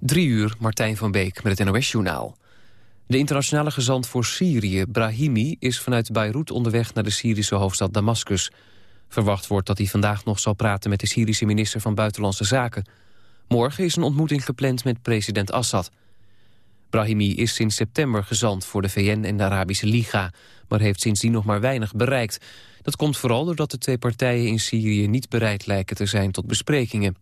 Drie uur, Martijn van Beek met het NOS-journaal. De internationale gezant voor Syrië, Brahimi, is vanuit Beirut onderweg naar de Syrische hoofdstad Damascus. Verwacht wordt dat hij vandaag nog zal praten met de Syrische minister van Buitenlandse Zaken. Morgen is een ontmoeting gepland met president Assad. Brahimi is sinds september gezant voor de VN en de Arabische Liga... maar heeft sindsdien nog maar weinig bereikt. Dat komt vooral doordat de twee partijen in Syrië niet bereid lijken te zijn tot besprekingen.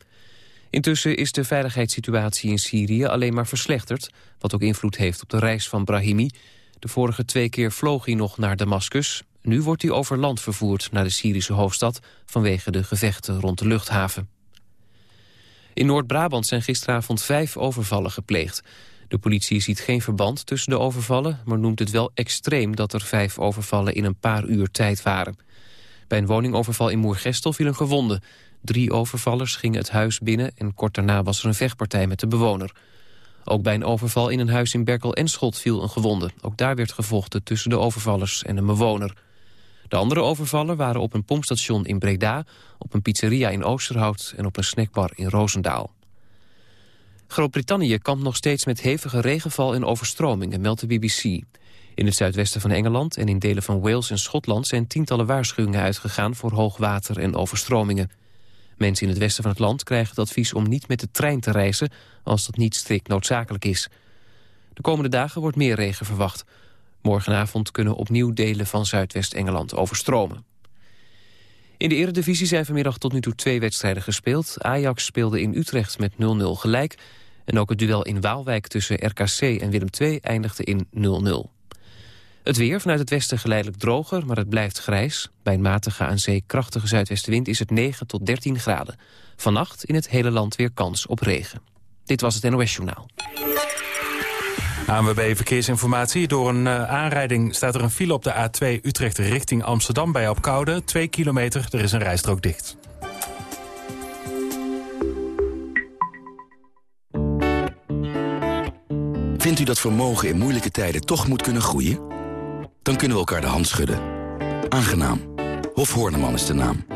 Intussen is de veiligheidssituatie in Syrië alleen maar verslechterd... wat ook invloed heeft op de reis van Brahimi. De vorige twee keer vloog hij nog naar Damascus. Nu wordt hij over land vervoerd naar de Syrische hoofdstad... vanwege de gevechten rond de luchthaven. In Noord-Brabant zijn gisteravond vijf overvallen gepleegd. De politie ziet geen verband tussen de overvallen... maar noemt het wel extreem dat er vijf overvallen in een paar uur tijd waren. Bij een woningoverval in Moergestel viel een gewonde. Drie overvallers gingen het huis binnen en kort daarna was er een vechtpartij met de bewoner. Ook bij een overval in een huis in Berkel en Schot viel een gewonde. Ook daar werd gevochten tussen de overvallers en een bewoner. De andere overvallen waren op een pompstation in Breda, op een pizzeria in Oosterhout en op een snackbar in Roosendaal. Groot-Brittannië kampt nog steeds met hevige regenval en overstromingen, meldt de BBC. In het zuidwesten van Engeland en in delen van Wales en Schotland zijn tientallen waarschuwingen uitgegaan voor hoogwater en overstromingen. Mensen in het westen van het land krijgen het advies om niet met de trein te reizen als dat niet strikt noodzakelijk is. De komende dagen wordt meer regen verwacht. Morgenavond kunnen opnieuw delen van Zuidwest-Engeland overstromen. In de eredivisie zijn vanmiddag tot nu toe twee wedstrijden gespeeld. Ajax speelde in Utrecht met 0-0 gelijk. En ook het duel in Waalwijk tussen RKC en Willem II eindigde in 0-0. Het weer vanuit het westen geleidelijk droger, maar het blijft grijs. Bij een matige aan zee krachtige zuidwestenwind is het 9 tot 13 graden. Vannacht in het hele land weer kans op regen. Dit was het NOS Journaal. ANWB Verkeersinformatie. Door een uh, aanrijding staat er een file op de A2 Utrecht richting Amsterdam bij Apkoude. Twee kilometer, er is een rijstrook dicht. Vindt u dat vermogen in moeilijke tijden toch moet kunnen groeien? Dan kunnen we elkaar de hand schudden. Aangenaam. Hof Horneman is de naam.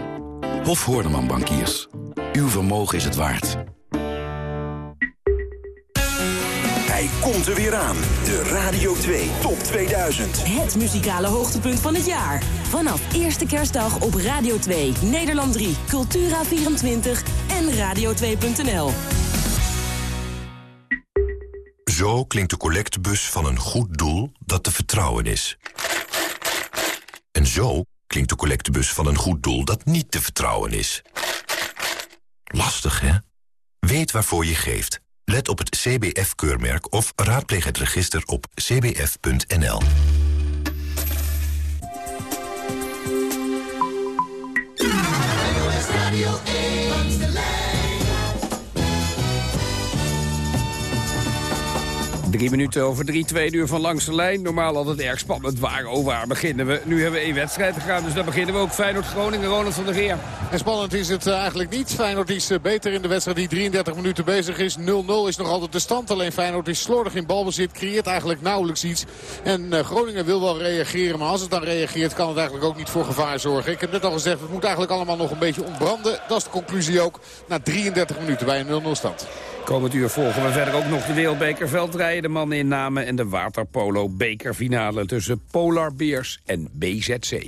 Hof Horneman Bankiers. Uw vermogen is het waard. Hij komt er weer aan. De Radio 2 Top 2000. Het muzikale hoogtepunt van het jaar. Vanaf eerste kerstdag op Radio 2, Nederland 3, Cultura24 en radio2.nl. Zo klinkt de collectebus van een goed doel dat te vertrouwen is. En zo klinkt de collectebus van een goed doel dat niet te vertrouwen is. Lastig, hè? Weet waarvoor je geeft. Let op het CBF-keurmerk of raadpleeg het register op cbf.nl. Drie minuten over drie, twee uur van langs de lijn. Normaal altijd erg spannend. Waar, oh waar beginnen we? Nu hebben we één wedstrijd te gaan, dus dan beginnen we ook. Feyenoord-Groningen, Ronald van der Geer. En spannend is het eh, eigenlijk niet. Feyenoord is eh, beter in de wedstrijd die 33 minuten bezig is. 0-0 is nog altijd de stand. Alleen Feyenoord is slordig in balbezit. Creëert eigenlijk nauwelijks iets. En uh, Groningen wil wel reageren. Maar als het dan reageert kan het eigenlijk ook niet voor gevaar zorgen. Ik heb net al gezegd, het moet eigenlijk allemaal nog een beetje ontbranden. Dat is de conclusie ook na 33 minuten bij een 0-0 stand. Komend uur volgen we verder ook nog de wereldbeker veldrijden. De mannen in namen en de waterpolo bekerfinale tussen Polar Bears en BZC.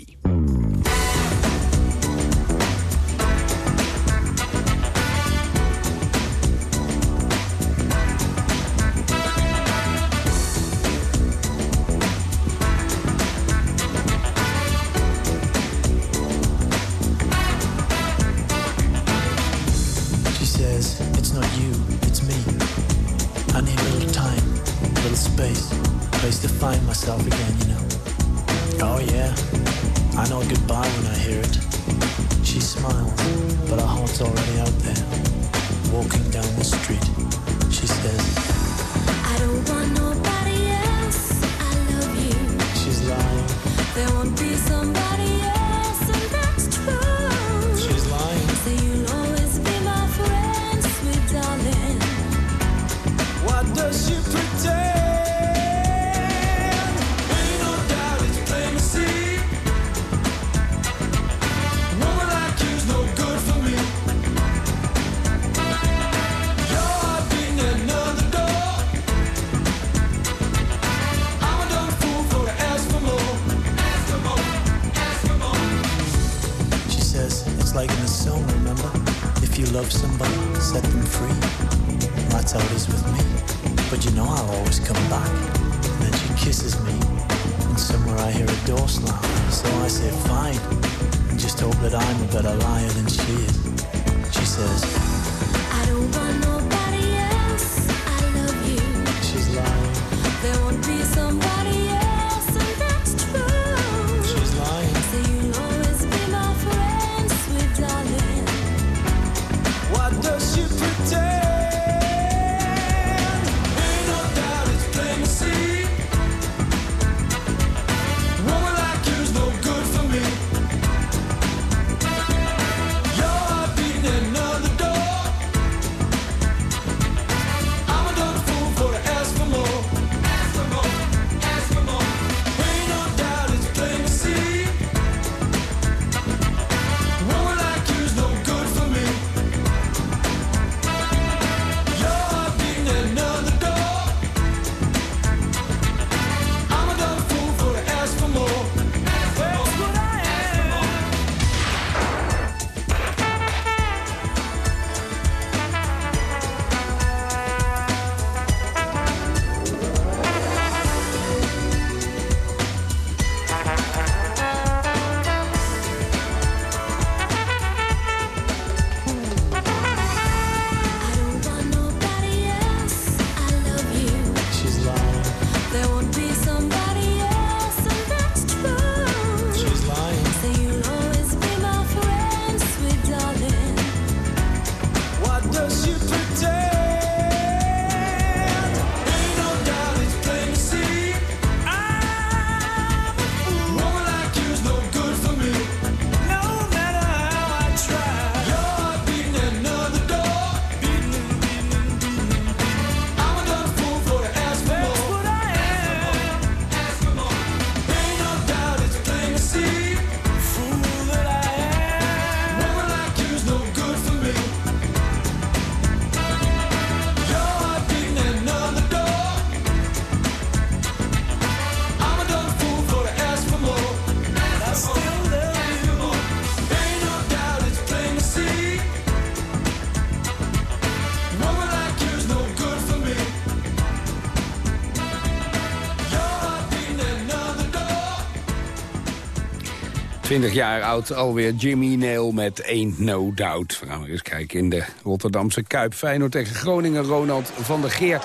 20 jaar oud alweer Jimmy Nail met Ain't No Doubt. We gaan eens kijken in de Rotterdamse Kuip. Feyenoord tegen Groningen, Ronald van der Geer.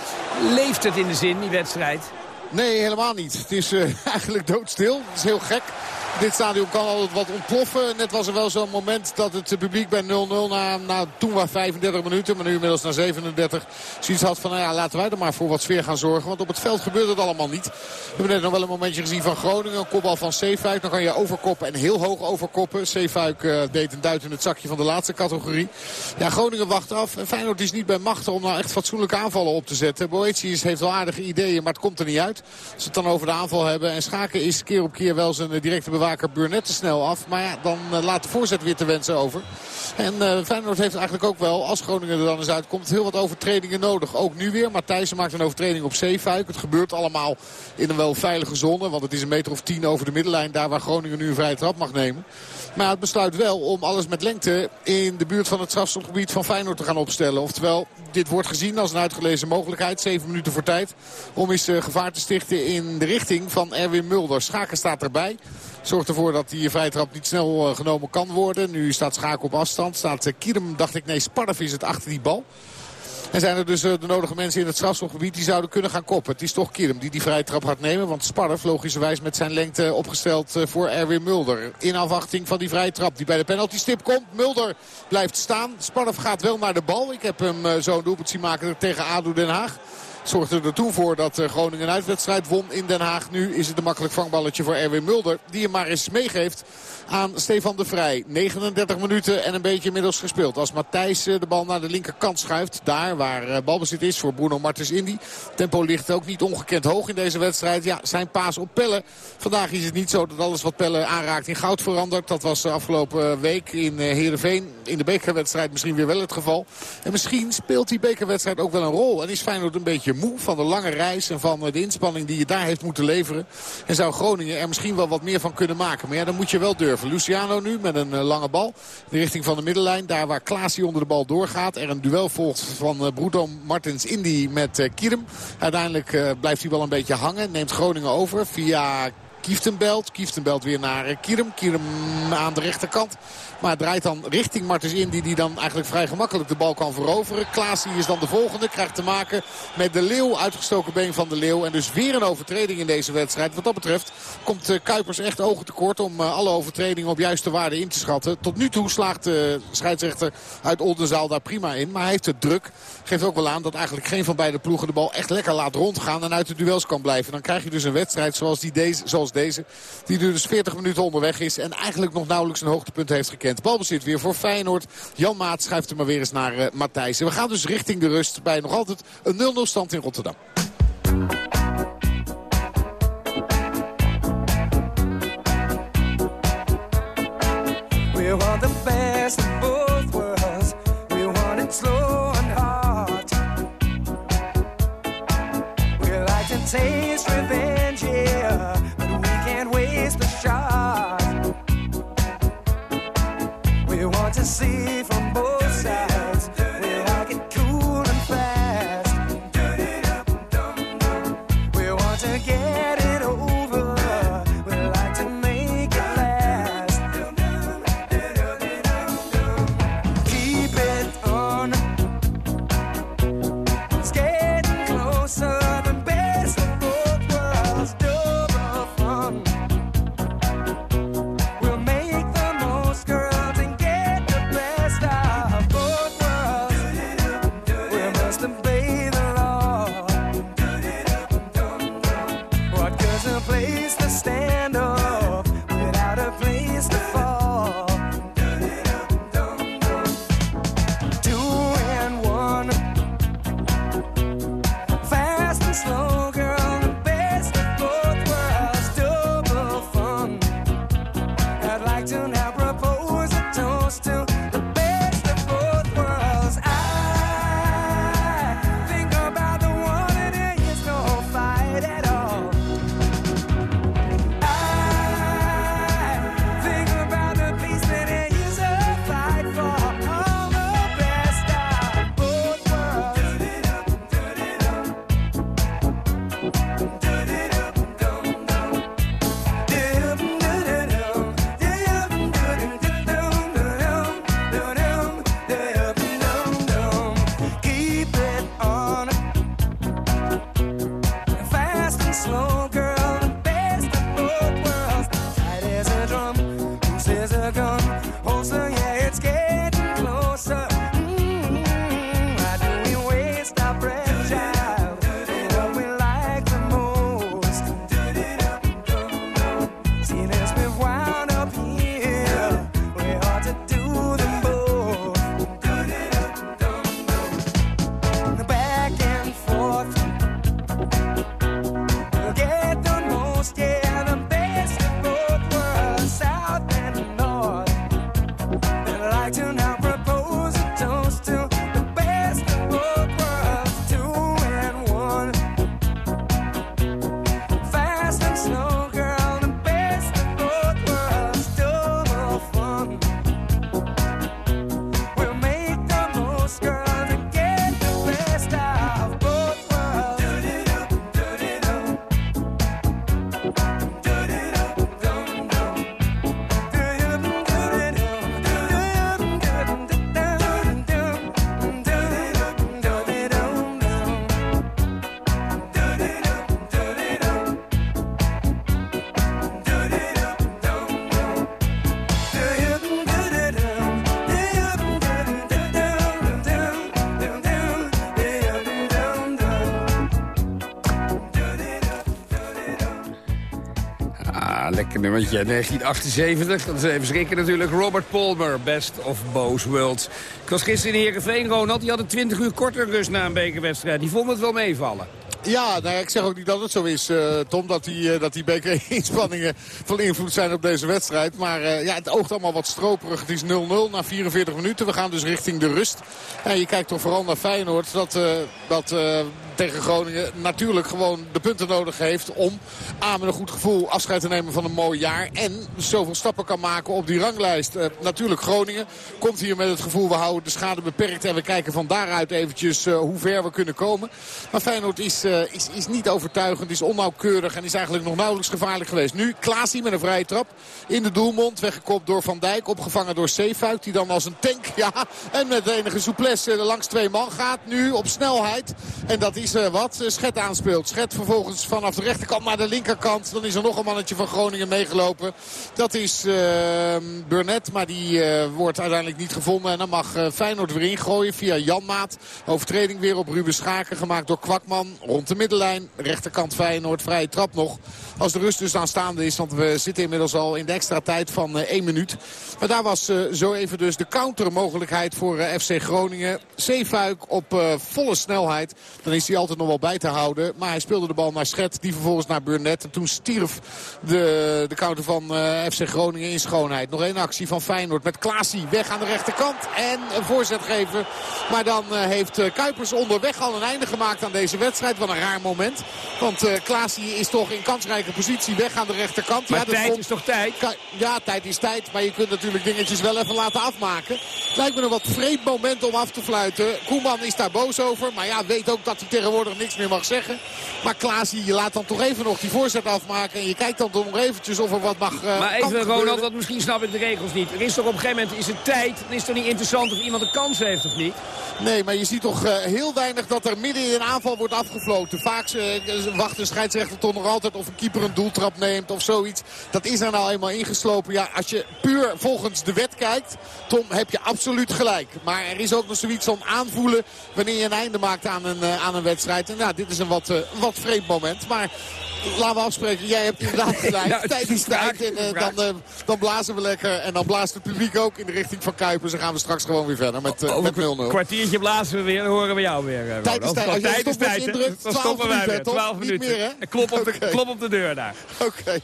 Leeft het in de zin, die wedstrijd? Nee, helemaal niet. Het is eh, eigenlijk doodstil. Het is heel gek. Dit stadion kan altijd wat ontploffen. Net was er wel zo'n moment dat het publiek bij 0-0 na, na toen maar 35 minuten, maar nu inmiddels na 37, zoiets had van nou ja, laten wij er maar voor wat sfeer gaan zorgen. Want op het veld gebeurt het allemaal niet. We hebben net nog wel een momentje gezien van Groningen. Een kopbal van Zeefuik. Dan kan je overkoppen en heel hoog overkoppen. Zeefuik uh, deed een duit in het zakje van de laatste categorie. Ja, Groningen wacht af. En Feyenoord is niet bij machten om nou echt fatsoenlijke aanvallen op te zetten. Boetius heeft wel aardige ideeën, maar het komt er niet uit. Als we het dan over de aanval hebben. En Schaken is keer op keer wel zijn directe bewaker Burnett te snel af. Maar ja, dan uh, laat de voorzet weer te wensen over. En uh, Feyenoord heeft eigenlijk ook wel, als Groningen er dan eens uitkomt, heel wat overtredingen nodig. Ook nu weer. Matthijsen maakt een overtreding op Zeefuik. Het gebeurt allemaal in een wel veilige zone. Want het is een meter of tien over de middenlijn. Daar waar Groningen nu een vrije trap mag nemen. Maar het besluit wel om alles met lengte in de buurt van het strafstofgebied van Feyenoord te gaan opstellen. Oftewel, dit wordt gezien als een uitgelezen mogelijkheid. Zeven minuten voor tijd om eens uh, gevaar te stichten in de richting van Erwin Mulder. Schaken staat erbij. Zorgt ervoor dat die vrijtrap niet snel uh, genomen kan worden. Nu staat Schaken op afstand. Staat uh, Kierem, dacht ik, nee, Sparf is het achter die bal. En zijn er dus uh, de nodige mensen in het strafschopgebied die zouden kunnen gaan koppen. Het is toch Kierm die die vrije trap gaat nemen. Want Sparf logischerwijs met zijn lengte opgesteld voor Erwin Mulder. In afwachting van die vrije trap die bij de penalty stip komt. Mulder blijft staan. Sparf gaat wel naar de bal. Ik heb hem zo een doelpunt zien maken tegen ADO Den Haag zorgde er toen voor dat Groningen een uitwedstrijd won in Den Haag. Nu is het een makkelijk vangballetje voor Erwin Mulder. Die hem maar eens meegeeft aan Stefan de Vrij. 39 minuten en een beetje inmiddels gespeeld. Als Matthijs de bal naar de linkerkant schuift. Daar waar balbezit is voor Bruno Martens Indy. Tempo ligt ook niet ongekend hoog in deze wedstrijd. Ja, zijn paas op Pelle. Vandaag is het niet zo dat alles wat Pelle aanraakt in goud verandert. Dat was afgelopen week in Heerenveen. In de bekerwedstrijd misschien weer wel het geval. En misschien speelt die bekerwedstrijd ook wel een rol. En is Feyenoord een beetje moe van de lange reis en van eh, de inspanning die je daar heeft moeten leveren. En zou Groningen er misschien wel wat meer van kunnen maken. Maar ja, dan moet je wel durven. Luciano nu met een eh, lange bal. In de richting van de middenlijn. Daar waar Klaasie onder de bal doorgaat. Er een duel volgt van eh, Bruto Martins Indy met Kierem. Uiteindelijk blijft hij wel een beetje hangen. Neemt Groningen over via Kieftenbelt. Kieftenbelt weer naar eh, Kierem. Kierem aan de rechterkant. Maar draait dan richting Martens Indy die dan eigenlijk vrij gemakkelijk de bal kan veroveren. Klaasie is dan de volgende. Krijgt te maken met de Leeuw. Uitgestoken been van de Leeuw. En dus weer een overtreding in deze wedstrijd. Wat dat betreft komt eh, Kuipers echt ogen tekort om eh, alle overtredingen op juiste waarde in te schatten. Tot nu toe slaagt de scheidsrechter uit Oldenzaal daar prima in. Maar hij heeft het druk. Geeft ook wel aan dat eigenlijk geen van beide ploegen de bal echt lekker laat rondgaan. En uit de duels kan blijven. Dan krijg je dus een wedstrijd zoals, die deze, zoals deze. Die nu dus 40 minuten onderweg is. En eigenlijk nog nauwelijks een hoogtepunt heeft gekend. Balbezit weer voor Feyenoord. Jan Maat schuift hem maar weer eens naar uh, Matthijs. En we gaan dus richting de rust bij nog altijd een 0-0 stand in Rotterdam. Nummertje. 1978, dat is even schrikken natuurlijk. Robert Palmer, Best of Both Worlds. Ik was gisteren in Heerenveen, Ronald. Die had een 20 uur korter rust na een bekerwedstrijd. Die vond het wel meevallen. Ja, nou ik zeg ook niet dat het zo is, eh, Tom, dat die, eh, dat die van invloed zijn op deze wedstrijd. Maar eh, ja, het oogt allemaal wat stroperig. Het is 0-0 na 44 minuten. We gaan dus richting de rust. En je kijkt toch vooral naar Feyenoord. Dat, dat tegen Groningen natuurlijk gewoon de punten nodig heeft... om A, met een goed gevoel afscheid te nemen van een mooi jaar... en zoveel stappen kan maken op die ranglijst. Eh, natuurlijk Groningen komt hier met het gevoel... we houden de schade beperkt en we kijken van daaruit eventjes eh, hoe ver we kunnen komen. Maar Feyenoord is, eh, is, is niet overtuigend, is onnauwkeurig... en is eigenlijk nog nauwelijks gevaarlijk geweest. Nu Klaasie met een vrije trap in de doelmond. Weggekopt door Van Dijk, opgevangen door Zeefuik... die dan als een tank, ja, en met enige souplesse langs twee man gaat. Nu op snelheid. En dat is eh, wat Schet aanspeelt. Schet vervolgens vanaf de rechterkant naar de linkerkant. Dan is er nog een mannetje van Groningen meegelopen. Dat is uh, Burnett, maar die uh, wordt uiteindelijk niet gevonden. En dan mag Feyenoord weer ingooien via Janmaat. Overtreding weer op Ruben Schaken gemaakt door Kwakman. Rond de middenlijn, rechterkant Feyenoord, vrije trap nog. Als de rust dus aanstaande is, want we zitten inmiddels al in de extra tijd van 1 minuut. Maar daar was zo even dus de countermogelijkheid voor FC Groningen. Zeefuik op volle snelheid. Dan is hij altijd nog wel bij te houden. Maar hij speelde de bal naar Schet, die vervolgens naar Burnett. En toen stierf de, de counter van uh, FC Groningen in schoonheid. Nog één actie van Feyenoord met Klaasie weg aan de rechterkant. En een voorzet geven. Maar dan uh, heeft uh, Kuipers onderweg al een einde gemaakt aan deze wedstrijd. Wat een raar moment. Want uh, Klaasie is toch in kansrijke positie weg aan de rechterkant. Maar ja, tijd vond... is toch tijd? Ja, tijd is tijd. Maar je kunt natuurlijk dingetjes wel even laten afmaken. Lijkt me een wat vreemd moment om af te fluiten. Koeman is daar boos over. Maar ja, weet ook dat hij tegenwoordig niks meer mag zeggen. Maar Klaasie, je laat dan toch even nog die voorzet afmaken. En je kijkt dan toch nog eventjes of er wat mag uh, Maar even Ronald, want misschien snap ik de regels niet. Er is toch op een gegeven moment is het tijd. Dan is het toch niet interessant of iemand een kans heeft of niet? Nee, maar je ziet toch uh, heel weinig dat er midden in een aanval wordt afgefloten. Vaak uh, wacht de scheidsrechter toch nog altijd of een keeper een doeltrap neemt of zoiets. Dat is er nou eenmaal ingeslopen. Ja, als je puur volgens de wet kijkt, Tom, heb je absoluut gelijk. Maar er is ook nog zoiets om aanvoelen wanneer je een einde maakt aan een, aan een wedstrijd. En ja, dit is een wat, uh, wat vreemd moment. Maar laten we afspreken, jij hebt inderdaad gelijk. Tijd is tijd en uh, dan, dan blazen we lekker. En dan blaast het publiek ook in de richting van Kuipers. Dan gaan we straks gewoon weer verder met 0-0. Met een kwartiertje blazen we weer, dan horen we jou weer. Tijd is tijd. Als je tijd is tijd, indrukt, dan stoppen wij weer. 12 minuten. Meer, klop, op de, okay. klop op de deur daar. Oké. Okay.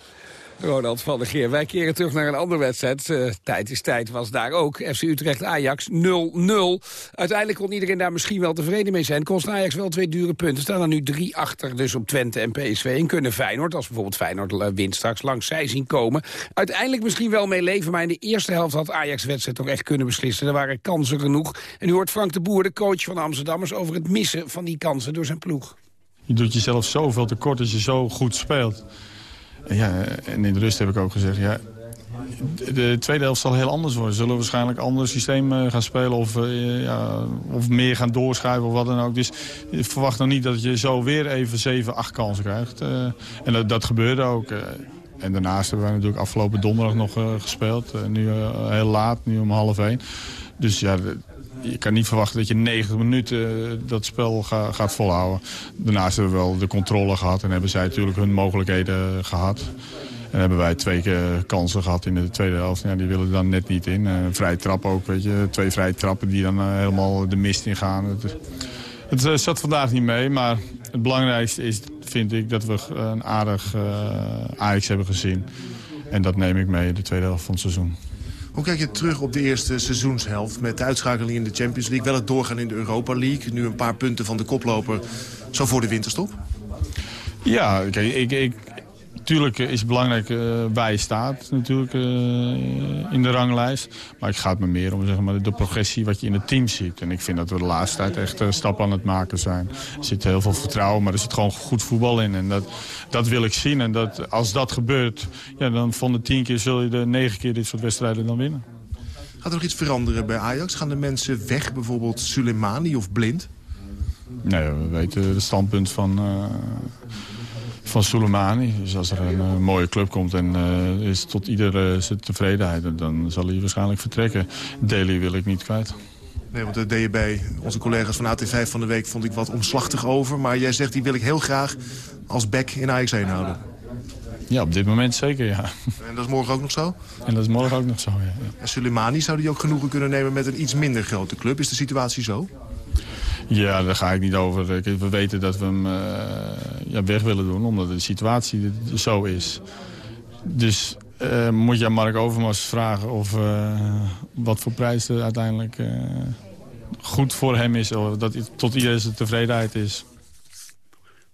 Ronald van der Geer. Wij keren terug naar een andere wedstrijd. Uh, tijd is tijd was daar ook. FC Utrecht-Ajax 0-0. Uiteindelijk kon iedereen daar misschien wel tevreden mee zijn. Kost Ajax wel twee dure punten. Staan er nu drie achter dus op Twente en PSV. En kunnen Feyenoord, als bijvoorbeeld Feyenoord wint straks, langs zij zien komen. Uiteindelijk misschien wel mee leven. Maar in de eerste helft had Ajax wedstrijd toch echt kunnen beslissen. Er waren kansen genoeg. En nu hoort Frank de Boer, de coach van de Amsterdammers... over het missen van die kansen door zijn ploeg. Je doet jezelf zoveel tekort als je zo goed speelt. Ja, en in de rust heb ik ook gezegd, ja, de tweede helft zal heel anders worden. Zullen we waarschijnlijk een ander systeem gaan spelen of, uh, ja, of meer gaan doorschuiven of wat dan ook. Dus verwacht nog niet dat je zo weer even 7, 8 kansen krijgt. Uh, en dat, dat gebeurde ook. En daarnaast hebben wij natuurlijk afgelopen donderdag nog gespeeld. nu heel laat, nu om half één. Dus ja, je kan niet verwachten dat je 90 minuten dat spel ga, gaat volhouden. Daarnaast hebben we wel de controle gehad en hebben zij natuurlijk hun mogelijkheden gehad. En hebben wij twee keer kansen gehad in de tweede helft. Ja, die willen dan net niet in. Uh, vrije trap ook, weet je. Twee vrije trappen die dan uh, helemaal de mist in gaan. Het, het zat vandaag niet mee, maar het belangrijkste is, vind ik, dat we een aardig Ajax hebben gezien. En dat neem ik mee de tweede helft van het seizoen. Hoe kijk je terug op de eerste seizoenshelft met de uitschakeling in de Champions League? Wel het doorgaan in de Europa League. Nu een paar punten van de koploper. Zo voor de winterstop? Ja, kijk, ik, ik, Tuurlijk is het belangrijk uh, waar je staat natuurlijk, uh, in de ranglijst. Maar ik ga het me meer om zeg maar, de progressie wat je in het team ziet. En ik vind dat we de laatste tijd echt uh, stappen aan het maken zijn. Er zit heel veel vertrouwen, maar er zit gewoon goed voetbal in. En dat, dat wil ik zien. En dat, als dat gebeurt, ja, dan van de tien keer zul je de negen keer dit soort wedstrijden dan winnen. Gaat er nog iets veranderen bij Ajax? Gaan de mensen weg, bijvoorbeeld Soleimani of Blind? Nee, we weten het standpunt van van Soleimani. Dus als er een uh, mooie club komt en uh, is tot ieder uh, zijn tevredenheid... dan zal hij waarschijnlijk vertrekken. Daly wil ik niet kwijt. Nee, want de DB, onze collega's van AT5 van de week... vond ik wat omslachtig over. Maar jij zegt, die wil ik heel graag als back in Ajax 1 houden. Ja, op dit moment zeker, ja. En dat is morgen ook nog zo? En dat is morgen ook nog zo, ja. ja. En Soleimani zou die ook genoegen kunnen nemen met een iets minder grote club? Is de situatie zo? Ja, daar ga ik niet over. We weten dat we hem uh, ja, weg willen doen, omdat de situatie zo is. Dus uh, moet je aan Mark Overmars vragen of uh, wat voor prijs er uiteindelijk goed voor hem is. Of dat tot iedereen zijn tevredenheid is.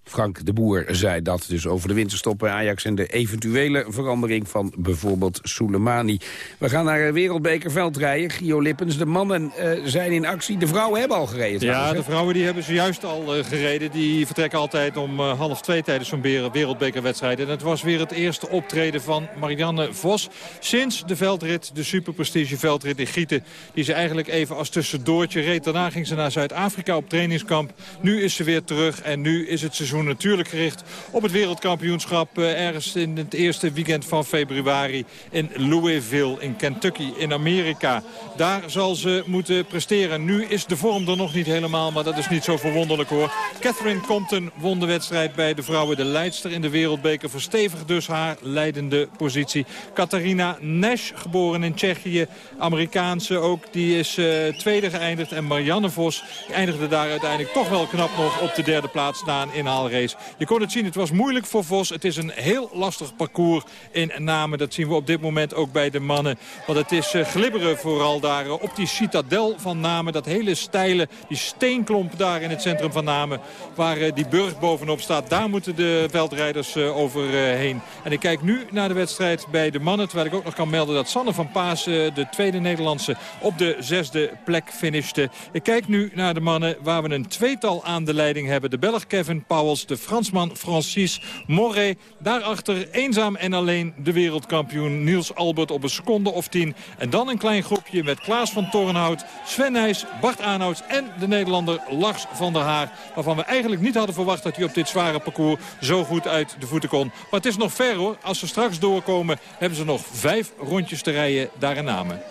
Frank de Boer zei dat dus over de winterstop bij Ajax... en de eventuele verandering van bijvoorbeeld Soleimani. We gaan naar Wereldbeker veldrijden. Gio Lippens, de mannen eh, zijn in actie. De vrouwen hebben al gereden. Ja, trouwens, de vrouwen die hebben zojuist al eh, gereden. Die vertrekken altijd om eh, half twee tijdens zo'n wereldbekerwedstrijd. En het was weer het eerste optreden van Marianne Vos. Sinds de veldrit, de superprestige veldrit in Gieten. Die ze eigenlijk even als tussendoortje reed. Daarna ging ze naar Zuid-Afrika op trainingskamp. Nu is ze weer terug en nu is het seizoen natuurlijk gericht op het wereldkampioenschap. eh, ergens in het eerste weekend van februari in Louisville in Kentucky in Amerika. Daar zal ze moeten presteren. Nu is de vorm er nog niet helemaal, maar dat is niet zo verwonderlijk hoor. Catherine Compton won de wedstrijd bij de vrouwen. De leidster in de wereldbeker verstevigt dus haar leidende positie. Catharina Nash, geboren in Tsjechië, Amerikaanse ook, die is eh, tweede geëindigd. En Marianne Vos eindigde daar uiteindelijk toch wel knap nog op de derde plaats na een inhaalrace. Je kon het zien, het was moeilijk voor Vos. Het is een heel lastig parcours in Namen. Dat zien we op dit moment ook bij de mannen. Want het is eh, glibberen vooral daar eh, op die citadel van Namen. Dat hele steile, die steenklomp daar in het centrum van Namen. Waar eh, die burg bovenop staat. Daar moeten de veldrijders overheen. En ik kijk nu naar de wedstrijd bij de mannen. Terwijl ik ook nog kan melden dat Sanne van Paas, de tweede Nederlandse, op de zesde plek finishte. Ik kijk nu naar de mannen waar we een tweetal aan de leiding hebben. De Belg Kevin De Fransman Francis Moret. Daarachter eenzaam en alleen de wereldkampioen Niels Albert op een seconde of tien. En dan een klein groepje met Klaas van Torenhout, Sven Nijs, Bart Aanhouts en de Nederlander Lars van der Haar. Waarvan we eigenlijk niet hadden verwacht dat hij op dit zware parcours zo goed uit de voeten kon. Maar het is nog ver hoor. Als ze straks doorkomen hebben ze nog vijf rondjes te rijden daar in Namen.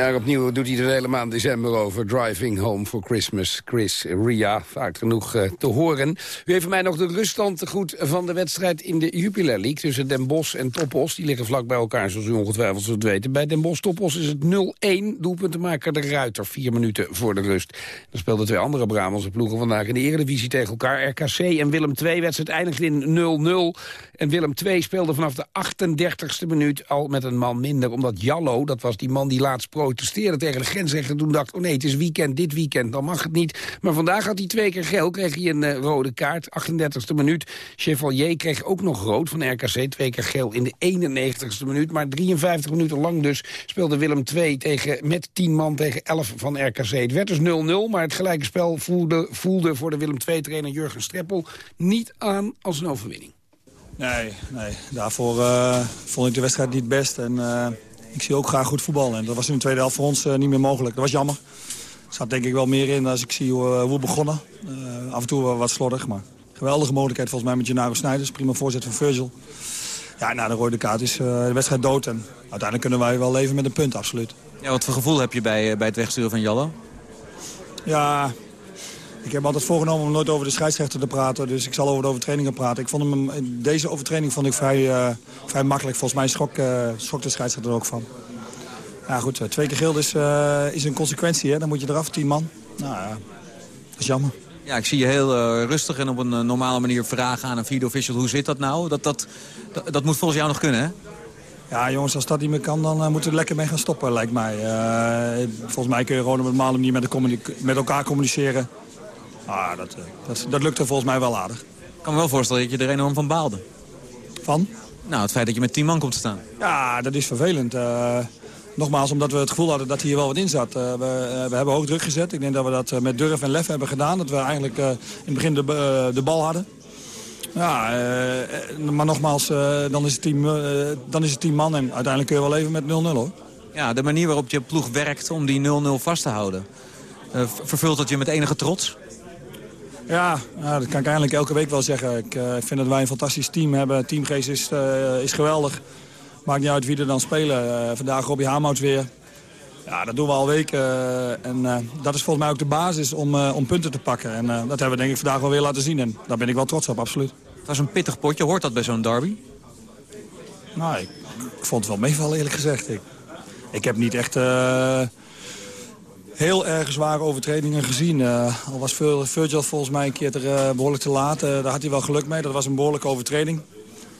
Jaar opnieuw doet hij de hele maand december over. Driving Home for Christmas. Chris Ria, vaak genoeg eh, te horen. U heeft mij nog de ruststand goed van de wedstrijd in de Jupiler League... tussen Den Bosch en Topos. Die liggen vlak bij elkaar, zoals u ongetwijfeld zult weten. Bij Den Bosch Topos is het 0-1. Doelpuntenmaker de Ruiter, vier minuten voor de rust. Dan speelden twee andere Brabantse ploegen vandaag in de Eredivisie tegen elkaar. RKC en Willem II wedstrijd eindigde in 0-0. En Willem II speelde vanaf de 38e minuut al met een man minder. Omdat Jallo, dat was die man die laatst protesteerde tegen de grensrechter... toen dacht, oh nee, het is weekend, dit weekend, dan mag het niet. Maar vandaag had hij twee keer geel, kreeg hij een eh, rode kaart. 38e minuut. Chevalier kreeg ook nog rood van RKC. Twee keer geel in de 91e minuut. Maar 53 minuten lang dus speelde Willem II tegen, met 10 man tegen 11 van RKC. Het werd dus 0-0, maar het gelijke spel voelde, voelde voor de Willem II-trainer Jurgen Streppel... niet aan als een overwinning. Nee, nee. daarvoor eh, vond ik de wedstrijd niet best. En eh, ik zie ook graag goed voetbal. En dat was in de tweede helft voor ons eh, niet meer mogelijk. Dat was jammer. Er zat denk ik wel meer in als ik zie hoe, eh, hoe we begonnen. Eh, af en toe wat slordig, maar geweldige mogelijkheid volgens mij met Gennaro Snijders. Prima voorzet van Virgil. Ja, na de rode kaart is de wedstrijd dood. En uiteindelijk kunnen wij wel leven met een punt, absoluut. Ja, wat voor gevoel heb je bij, bij het wegsturen van Jallo? Ja, ik heb altijd voorgenomen om nooit over de scheidsrechter te praten. Dus ik zal over de overtredingen praten. Ik vond hem, deze overtreding vond ik vrij, eh, vrij makkelijk. Volgens mij schrok, eh, schrok de scheidsrechter er ook van. Ja goed, eh, twee keer geel is, eh, is een consequentie. Hè? Dan moet je eraf, tien man. Nou ja, dat is jammer. Ja, ik zie je heel eh, rustig en op een eh, normale manier vragen aan een vierde official. Hoe zit dat nou? Dat, dat, dat, dat moet volgens jou nog kunnen, hè? Ja jongens, als dat niet meer kan, dan eh, moeten we er lekker mee gaan stoppen, lijkt mij. Eh, volgens mij kun je gewoon op een normale manier met, met elkaar communiceren. Ah, dat, eh, dat, dat lukt er volgens mij wel aardig. Ik kan me wel voorstellen dat je er enorm van baalde. Van? Nou, het feit dat je met tien man komt te staan. Ja, dat is vervelend. Eh, nogmaals, omdat we het gevoel hadden dat hier wel wat in zat. Eh, we, we hebben hoog druk gezet. Ik denk dat we dat met durf en lef hebben gedaan. Dat we eigenlijk in het begin de, de bal hadden. Ja, maar nogmaals, dan, is het team, dan is het team man. En uiteindelijk kun je wel leven met 0-0 hoor. Ja, de manier waarop je ploeg werkt om die 0-0 vast te houden. vervult dat je met enige trots? Ja, ja, dat kan ik eigenlijk elke week wel zeggen. Ik eh, vind dat wij een fantastisch team hebben. Teamgeest is, eh, is geweldig. Maakt niet uit wie er dan spelen. Eh, vandaag Robbie Haamouts weer. Ja, dat doen we al weken. en dat is volgens mij ook de basis om, om punten te pakken. En dat hebben we denk ik vandaag wel weer laten zien. En daar ben ik wel trots op, absoluut. Het was een pittig potje. Hoort dat bij zo'n derby? Nou, ik, ik vond het wel meevallen eerlijk gezegd. Ik, ik heb niet echt heel erg zware overtredingen gezien. Eh, al was Vir- Virgil volgens mij een keer te, eh, behoorlijk te laat. Eh, daar had hij wel geluk mee. Dat was een behoorlijke overtreding.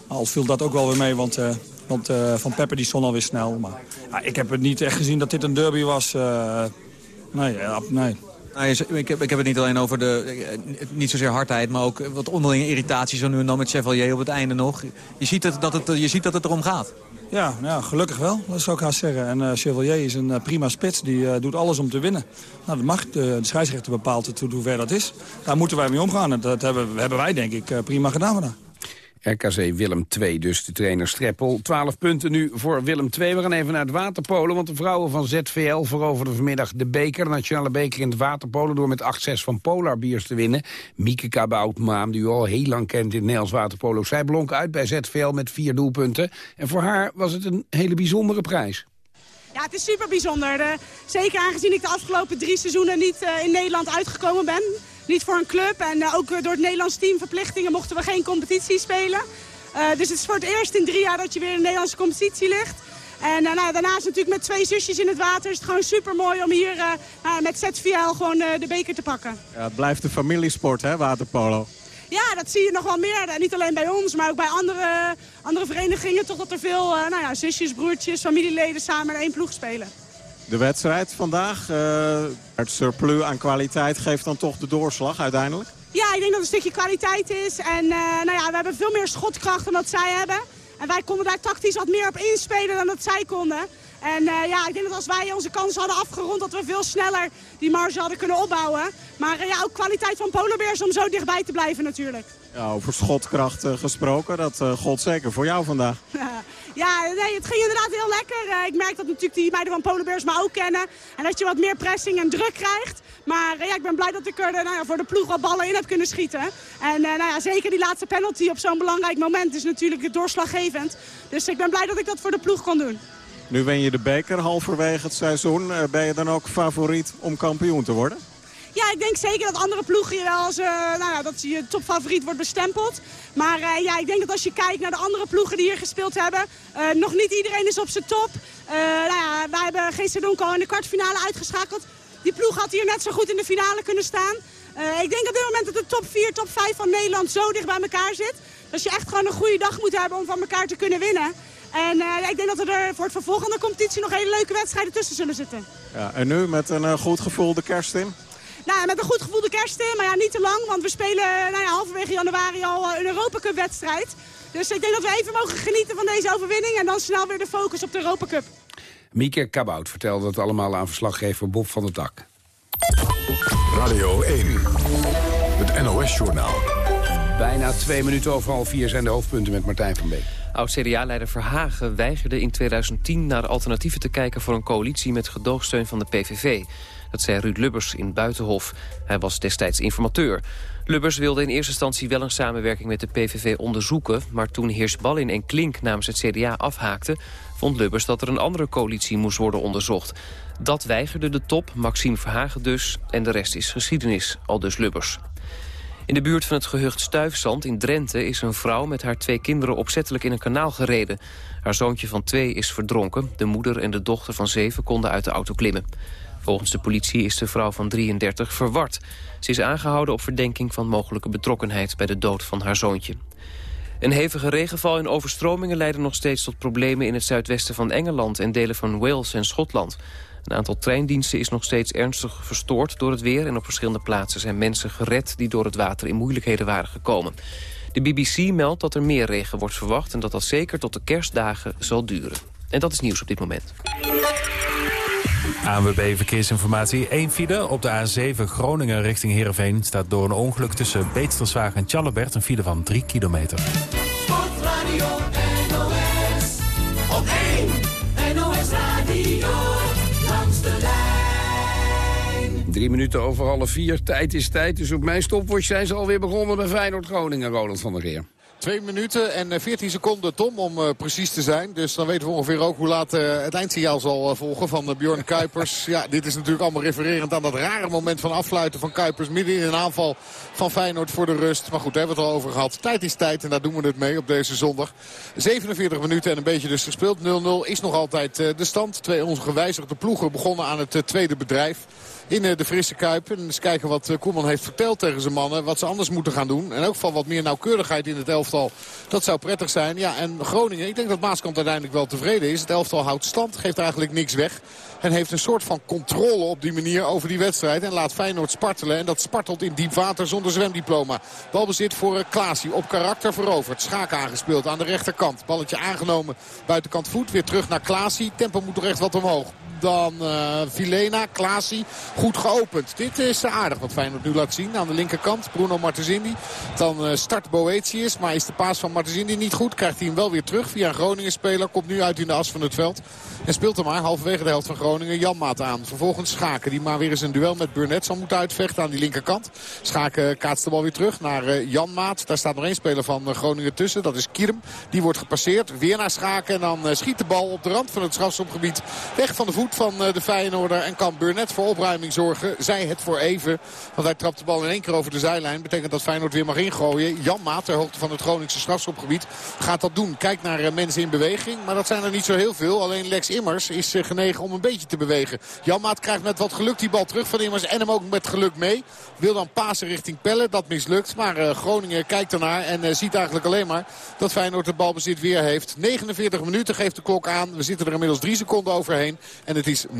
Al viel dat ook wel weer mee, want, want Van Pepper die stond alweer snel. Maar ik heb het niet echt gezien dat dit een derby was. nee, nee. Nou, ik, heb, ik heb het niet alleen over de, eh, niet zozeer hardheid, maar ook wat onderlinge irritatie zo nu en dan met Chevalier op het einde nog. Je ziet, het, dat, het, je ziet dat het erom gaat. Ja, ja, gelukkig wel. Dat zou ik haast zeggen. En eh, Chevalier is een eh, prima spits. Die eh, doet alles om te winnen. Nou, dat mag. De, de scheidsrechter bepaalt het hoe ver dat is. Daar moeten wij mee omgaan. En dat hebben, hebben wij, denk ik, eh, prima gedaan vandaag. RKC Willem 2, dus de trainer Streppel. 12 punten nu voor Willem 2. We gaan even naar het waterpolen, want de vrouwen van ZVL veroverden vanmiddag de beker, de nationale beker in het waterpolen, door met 8-6 van Polar Biers te winnen. Mieke Kaboutmaam, die u al heel lang kent in het Nederlands waterpolo, zij blonk uit bij ZVL met vier doelpunten. En voor haar was het een hele bijzondere prijs. Ja, het is super bijzonder. Eh, zeker aangezien ik de afgelopen drie seizoenen niet eh, in Nederland uitgekomen ben. Niet voor een club en eh, ook eh, door het Nederlands team verplichtingen mochten we geen competitie spelen. Eh, dus het is voor het eerst in drie jaar dat je weer in de Nederlandse competitie ligt. En nou, daarnaast natuurlijk met twee zusjes in het water is het gewoon super mooi om hier nou, met ZVL gewoon eh, de beker te pakken. Ja, het blijft een familiesport, hè, waterpolo. Ja, dat zie je nog wel meer. Niet alleen bij ons, maar ook bij andere, andere verenigingen. Toch dat er veel nou ja, zusjes, broertjes, familieleden samen in één ploeg spelen. De wedstrijd vandaag, eh, het surplus aan kwaliteit geeft dan toch de doorslag uiteindelijk? Ja, ik denk dat het een stukje kwaliteit is. En eh, nou ja, we hebben veel meer schotkracht dan dat zij hebben. En wij konden daar tactisch wat meer op inspelen dan dat zij konden. En eh, ja, ik denk dat als wij onze kansen hadden afgerond... dat we veel sneller die marge hadden kunnen opbouwen. Maar ja, ook kwaliteit van Polobeers om zo dichtbij te blijven natuurlijk. Ja, over schotkracht gesproken, dat gold zeker voor jou vandaag. Ja, nee, het ging inderdaad heel lekker. Eh, ik merk dat natuurlijk die meiden van Polarbears me ook kennen. En dat je wat meer pressing en druk krijgt. Maar eh, ja, ik ben blij dat ik er eh, nou ja, voor de ploeg wat ballen in heb kunnen schieten. En nou ja, zeker die laatste penalty op zo'n belangrijk moment is natuurlijk doorslaggevend. Dus ik ben blij dat ik dat voor de ploeg kon doen. Nu ben je de beker halverwege het seizoen. Ben je dan ook favoriet om kampioen te worden? Ja, ik denk zeker dat andere ploegen je wel als eh, nou dat je topfavoriet wordt bestempeld. Maar eh, ja, ik denk dat als je kijkt naar de andere ploegen die hier gespeeld hebben, eh, nog niet iedereen is op zijn top. Nou ja, wij hebben al in de kwartfinale uitgeschakeld. Die ploeg had hier net zo goed in de finale kunnen staan. Ik denk op dit moment dat de top 4, top 5 van Nederland zo dicht bij elkaar zit. Dat je echt gewoon een goede dag moet hebben om van elkaar te kunnen winnen. En ik denk dat er voor het vervolg van de competitie nog hele leuke wedstrijden tussen zullen zitten. Ja, en nu met een goed gevoel de kerst in? Nou, met een goed gevoel de kerst in, maar ja, niet te lang. Want we spelen nou ja, halverwege januari al eh, een Europa Cup wedstrijd. Dus ik denk dat we even mogen genieten van deze overwinning. En dan snel weer de focus op de Europa Cup. Mieke Kabout vertelde het allemaal aan verslaggever Bob van der Tak. Radio 1, het NOS-journaal. Bijna twee minuten over half vier zijn de hoofdpunten met Martijn van Beek. Oud-CDA-leider Verhagen weigerde in 2010 naar alternatieven te kijken... voor een coalitie met gedoogsteun van de PVV. Dat zei Ruud Lubbers in Buitenhof. Hij was destijds informateur. Lubbers wilde in eerste instantie wel een samenwerking met de PVV onderzoeken... maar toen Heers Ballin en Klink namens het CDA afhaakten... vond Lubbers dat er een andere coalitie moest worden onderzocht. Dat weigerde de top, Maxime Verhagen dus... en de rest is geschiedenis, al dus Lubbers. In de buurt van het gehucht Stuifzand in Drenthe is een vrouw met haar twee kinderen opzettelijk in een kanaal gereden. Haar zoontje van twee is verdronken. De moeder en de dochter van zeven konden uit de auto klimmen. Volgens de politie is de vrouw van 33 verward. Ze is aangehouden op verdenking van mogelijke betrokkenheid bij de dood van haar zoontje. Een hevige regenval en overstromingen leiden nog steeds tot problemen in het zuidwesten van Engeland en delen van Wales en Schotland. Een aantal treindiensten is nog steeds ernstig verstoord door het weer... en op verschillende plaatsen zijn mensen gered die door het water in moeilijkheden waren gekomen. De BBC meldt dat er meer regen wordt verwacht... en dat dat zeker tot de kerstdagen zal duren. En dat is nieuws op dit moment. ANWB Verkeersinformatie. 1 file op de A7 Groningen richting Heerenveen... staat door een ongeluk tussen Beetstelzwaag en Tjallebert... een file van 3 kilometer. Sportradio NOS. Op 1 NOS Radio. Langs de lijn. Drie minuten over half vier. Tijd is tijd. Dus op mijn stopwatch zijn ze alweer begonnen bij Feyenoord Groningen. Roland van der Geer. 2 minuten en eh, 14 seconden, Tom, om eh, precies te zijn. Dus dan weten we ongeveer ook hoe laat eh, het eindsignaal zal eh, volgen van eh, Bjorn Kuipers. ja, dit is natuurlijk allemaal refererend aan dat rare moment van afsluiten van Kuipers. Midden in een aanval van Feyenoord voor de rust. Maar goed, daar hebben we het al over gehad. Tijd is tijd en daar doen we het mee op deze zondag. 47 minuten en een beetje dus gespeeld. 0-0 is nog altijd eh, de stand. Twee onze gewijzigde ploegen begonnen aan het eh, tweede bedrijf in eh, de frisse Kuip. En eens kijken wat eh, Koeman heeft verteld tegen zijn mannen. Wat ze anders moeten gaan doen. En ook van wat meer nauwkeurigheid in het elftal. Dat zou prettig zijn. Ja, en Groningen, ik denk dat Maaskant uiteindelijk wel tevreden is. Het elftal houdt stand, geeft eigenlijk niks weg. En heeft een soort van controle op die manier over die wedstrijd. En laat Feyenoord spartelen. En dat spartelt in diep water zonder zwemdiploma. Balbezit voor eh, Klaasie. Op karakter veroverd. Schaak aangespeeld aan de rechterkant. Balletje aangenomen. Buitenkant voet. Weer terug naar Klaasie. Tempo moet toch echt wat omhoog dan uh, Vilena, Klaasie. Goed geopend. Dit is uh, aardig wat Feyenoord nu laat zien. Aan de linkerkant Bruno Martensindi. Dan uh, start Boetius. Maar is de paas van Martensindi niet goed. Krijgt hij hem wel weer terug via een Groningen-speler. Komt nu uit in de as van het veld. En speelt er maar halverwege de helft van Groningen Janmaat aan. Vervolgens Schaken. Die maar weer eens een duel met Burnett zal moeten uitvechten aan die linkerkant. Schaken kaatst de bal weer terug naar Janmaat. Daar staat nog één speler van Groningen tussen. Dat is Kierm. Die wordt gepasseerd. Weer naar Schaken. En dan schiet de bal op de rand van het strafschopgebied. Weg van de voet van uh, de Feyenoorder. En kan Burnett voor opruiming zorgen. Zij het voor even. Want hij trapt de bal in één keer over de zijlijn. Betekent dat Feyenoord weer mag ingooien. Janmaat ter hoogte van het Groningse strafschopgebied gaat dat doen. Kijkt naar uh, mensen in beweging. Maar dat zijn er niet zo heel veel. Alleen Lex Immers is uh, genegen om een beetje te bewegen. Janmaat krijgt met wat geluk die bal terug van Immers. En hem ook met geluk mee. Wil dan pasen richting Pelle. Dat mislukt. Maar Groningen kijkt ernaar. En ziet eigenlijk alleen maar dat Feyenoord de balbezit weer heeft. 49 minuten geeft de klok aan. We zitten er inmiddels drie seconden overheen. En het is 0-0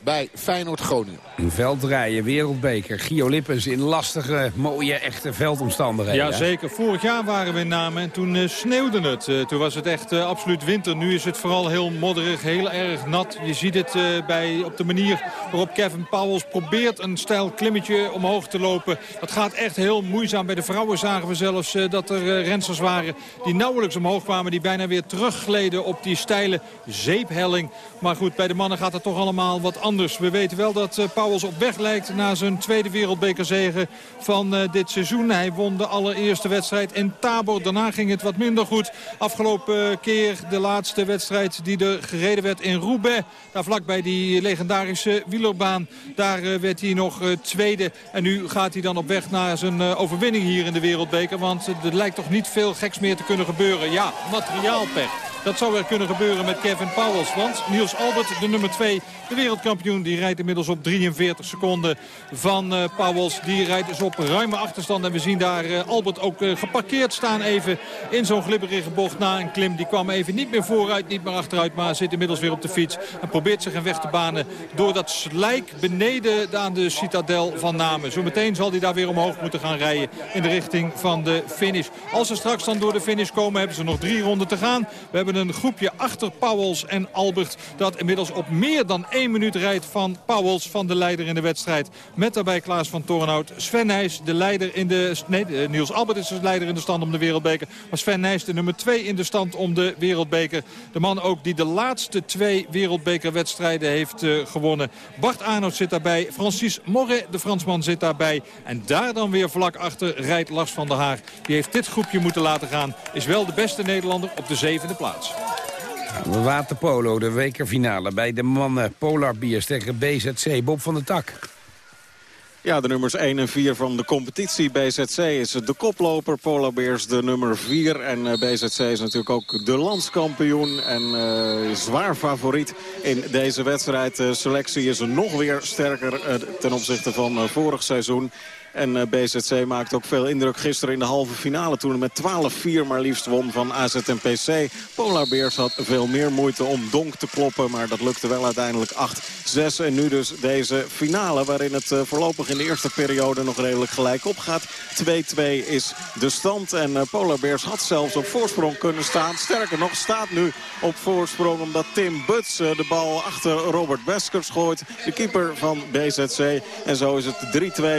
bij Feyenoord-Groningen. Veldrijden, wereldbeker. Gio Lippens in lastige, mooie, echte veldomstandigheden. Ja, zeker. Vorig jaar waren we in Namen en toen eh, sneeuwde het. Eh, toen was het echt eh, absoluut winter. Nu is het vooral heel modderig, heel erg nat. Je ziet het eh, bij, op de manier waarop Kevin Powels probeert een stijl klimmetje omhoog te lopen. Dat gaat echt heel moeizaam. Bij de vrouwen zagen we zelfs eh, dat er rensters waren die nauwelijks omhoog kwamen. Die bijna weer teruggleden op die steile zeephelling. Maar goed, bij de mannen gaat het toch allemaal wat anders. We weten wel dat eh, Powels op weg lijkt naar zijn tweede wereldbekerzege van eh, dit seizoen. Hij won de allereerste wedstrijd in Tabor. Daarna ging het wat minder goed. Afgelopen keer de laatste wedstrijd die er gereden werd in Roubaix. Daar vlakbij die legendarische wielerbaan. Daar eh, werd hij nog eh, tweede. En nu gaat hij dan op weg naar zijn eh, overwinning hier in de wereldbeker. Want eh, er lijkt toch niet veel geks meer te kunnen gebeuren. Ja, materiaalpech. Dat zou weer kunnen gebeuren met Kevin Powels. Want Niels Albert, de nummer 2, de wereldkampioen... die rijdt inmiddels op 43 seconden van eh Powels. Die rijdt dus op ruime achterstand. En we zien daar eh, Albert ook eh, geparkeerd staan even in zo'n glibberige bocht na een klim. Die kwam even niet meer vooruit, niet meer achteruit... maar zit inmiddels weer op de fiets en probeert zich een weg te banen... door dat slijk beneden aan de citadel van Namen. Zometeen zal hij daar weer omhoog moeten gaan rijden... in de richting van de finish. Als ze straks dan door de finish komen, hebben ze nog drie ronden te gaan. We hebben een groepje achter Powels en Albert... dat inmiddels op meer dan één minuut rijdt van Powels, van de leider in de wedstrijd. Met daarbij Klaas van Torenhout. Sven Nijs, de leider in de... Nee, Niels Albert is de leider in de stand om de wereldbeker. Maar Sven Nijs, de nummer 2 in de stand om de wereldbeker. De man ook die de laatste twee wereldbekerwedstrijden heeft eh, gewonnen. Bart Arnold zit daarbij. Francis Morret, de Fransman, zit daarbij. En daar dan weer vlak achter rijdt Lars van der Haar. Die heeft dit groepje moeten laten gaan. Is wel de beste Nederlander op de zevende plaats. Waterpolo, de wekerfinale bij de mannen. Polar Beers tegen BZC. Bob van der Tak. Ja, de nummers 1 en 4 van de competitie. BZC is de koploper, Polar Bears de nummer 4. En eh, BZC is natuurlijk ook de landskampioen en eh, zwaar favoriet in deze wedstrijd. De selectie is nog weer sterker eh, ten opzichte van vorig seizoen. En eh, BZC maakte ook veel indruk gisteren in de halve finale... toen het met 12-4 maar liefst won van AZNPC. Polar Bears had veel meer moeite om donk te kloppen... maar dat lukte wel uiteindelijk 8-6. En nu dus deze finale waarin het eh, voorlopig in de eerste periode... nog redelijk gelijk opgaat. 2-2 is de stand. En eh, Polar Bears had zelfs op voorsprong kunnen staan. Sterker nog, staat nu op voorsprong... omdat Tim Butts eh, de bal achter Robert Beskers gooit. De keeper van BZC. En zo is het